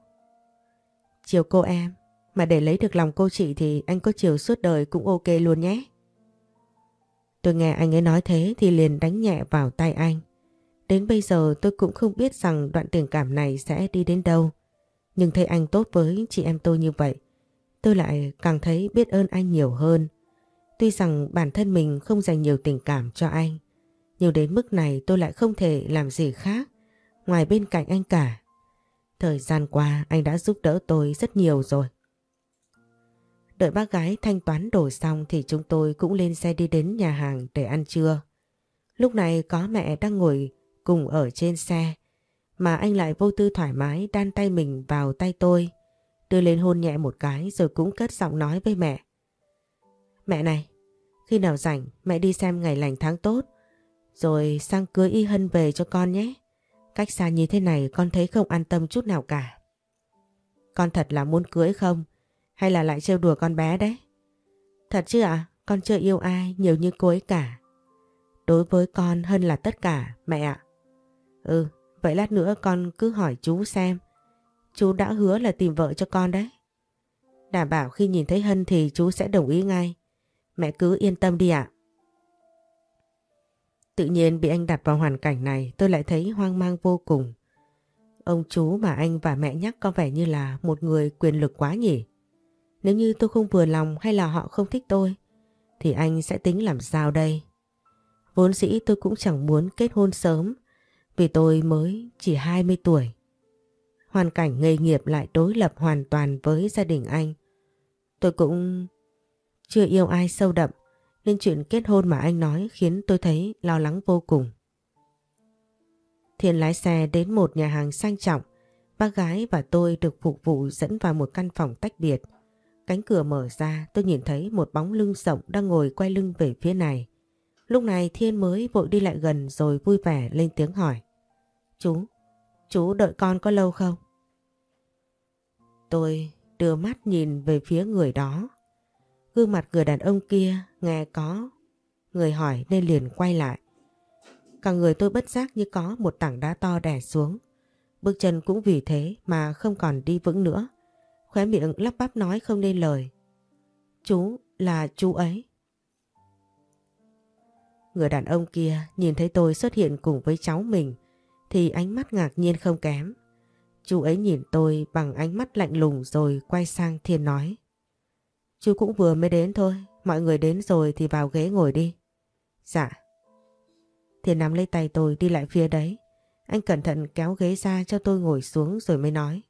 Chiều cô em. Mà để lấy được lòng cô chị thì anh có chiều suốt đời cũng ok luôn nhé. Tôi nghe anh ấy nói thế thì liền đánh nhẹ vào tay anh. Đến bây giờ tôi cũng không biết rằng đoạn tình cảm này sẽ đi đến đâu. Nhưng thấy anh tốt với chị em tôi như vậy, tôi lại càng thấy biết ơn anh nhiều hơn. Tuy rằng bản thân mình không dành nhiều tình cảm cho anh, nhưng đến mức này tôi lại không thể làm gì khác ngoài bên cạnh anh cả. Thời gian qua anh đã giúp đỡ tôi rất nhiều rồi. Đợi bác gái thanh toán đồ xong thì chúng tôi cũng lên xe đi đến nhà hàng để ăn trưa. Lúc này có mẹ đang ngồi cùng ở trên xe mà anh lại vô tư thoải mái đan tay mình vào tay tôi đưa lên hôn nhẹ một cái rồi cũng cất giọng nói với mẹ. Mẹ này, khi nào rảnh mẹ đi xem ngày lành tháng tốt rồi sang cưới Y Hân về cho con nhé. Cách xa như thế này con thấy không an tâm chút nào cả. Con thật là muốn cưới không? Hay là lại trêu đùa con bé đấy? Thật chứ ạ? Con chưa yêu ai nhiều như cô ấy cả. Đối với con hơn là tất cả, mẹ ạ. Ừ, vậy lát nữa con cứ hỏi chú xem. Chú đã hứa là tìm vợ cho con đấy. Đảm bảo khi nhìn thấy Hân thì chú sẽ đồng ý ngay. Mẹ cứ yên tâm đi ạ. Tự nhiên bị anh đặt vào hoàn cảnh này tôi lại thấy hoang mang vô cùng. Ông chú mà anh và mẹ nhắc có vẻ như là một người quyền lực quá nhỉ. Nếu như tôi không vừa lòng hay là họ không thích tôi, thì anh sẽ tính làm sao đây? Vốn dĩ tôi cũng chẳng muốn kết hôn sớm, vì tôi mới chỉ 20 tuổi. Hoàn cảnh nghề nghiệp lại đối lập hoàn toàn với gia đình anh. Tôi cũng chưa yêu ai sâu đậm, nên chuyện kết hôn mà anh nói khiến tôi thấy lo lắng vô cùng. Thiên lái xe đến một nhà hàng sang trọng, bác gái và tôi được phục vụ dẫn vào một căn phòng tách biệt. Cánh cửa mở ra tôi nhìn thấy một bóng lưng rộng đang ngồi quay lưng về phía này. Lúc này Thiên mới vội đi lại gần rồi vui vẻ lên tiếng hỏi. Chú, chú đợi con có lâu không? Tôi đưa mắt nhìn về phía người đó. Gương mặt người đàn ông kia nghe có người hỏi nên liền quay lại. Cả người tôi bất giác như có một tảng đá to đè xuống. Bước chân cũng vì thế mà không còn đi vững nữa. Khóe miệng lắp bắp nói không nên lời. Chú là chú ấy. Người đàn ông kia nhìn thấy tôi xuất hiện cùng với cháu mình thì ánh mắt ngạc nhiên không kém. Chú ấy nhìn tôi bằng ánh mắt lạnh lùng rồi quay sang Thiên nói. Chú cũng vừa mới đến thôi, mọi người đến rồi thì vào ghế ngồi đi. Dạ. Thiên nắm lấy tay tôi đi lại phía đấy. Anh cẩn thận kéo ghế ra cho tôi ngồi xuống rồi mới nói.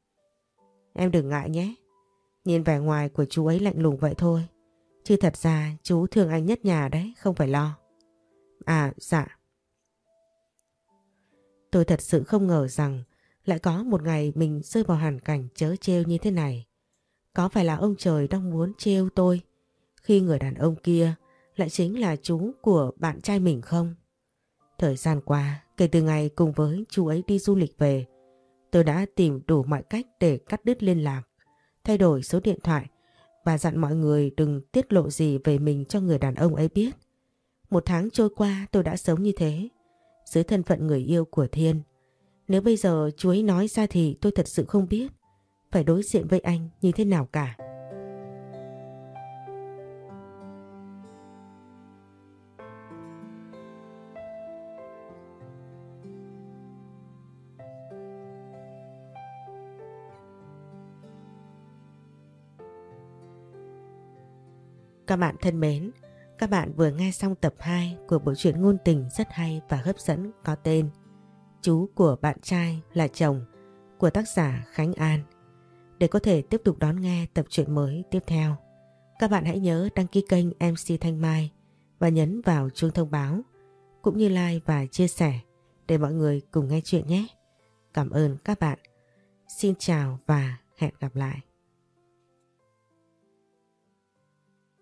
Em đừng ngại nhé. Nhìn vẻ ngoài của chú ấy lạnh lùng vậy thôi. Chứ thật ra chú thương anh nhất nhà đấy, không phải lo. À, dạ. Tôi thật sự không ngờ rằng lại có một ngày mình rơi vào hoàn cảnh chớ trêu như thế này. Có phải là ông trời đang muốn trêu tôi khi người đàn ông kia lại chính là chú của bạn trai mình không? Thời gian qua, kể từ ngày cùng với chú ấy đi du lịch về, tôi đã tìm đủ mọi cách để cắt đứt liên lạc, thay đổi số điện thoại và dặn mọi người đừng tiết lộ gì về mình cho người đàn ông ấy biết. Một tháng trôi qua tôi đã sống như thế, dưới thân phận người yêu của Thiên. Nếu bây giờ chú ấy nói ra thì tôi thật sự không biết phải đối diện với anh như thế nào cả. Các bạn thân mến, các bạn vừa nghe xong tập 2 của bộ truyện ngôn tình rất hay và hấp dẫn có tên Chú của bạn trai là chồng của tác giả Khánh An. Để có thể tiếp tục đón nghe tập truyện mới tiếp theo, các bạn hãy nhớ đăng ký kênh MC Thanh Mai và nhấn vào chuông thông báo cũng như like và chia sẻ để mọi người cùng nghe chuyện nhé. Cảm ơn các bạn. Xin chào và hẹn gặp lại.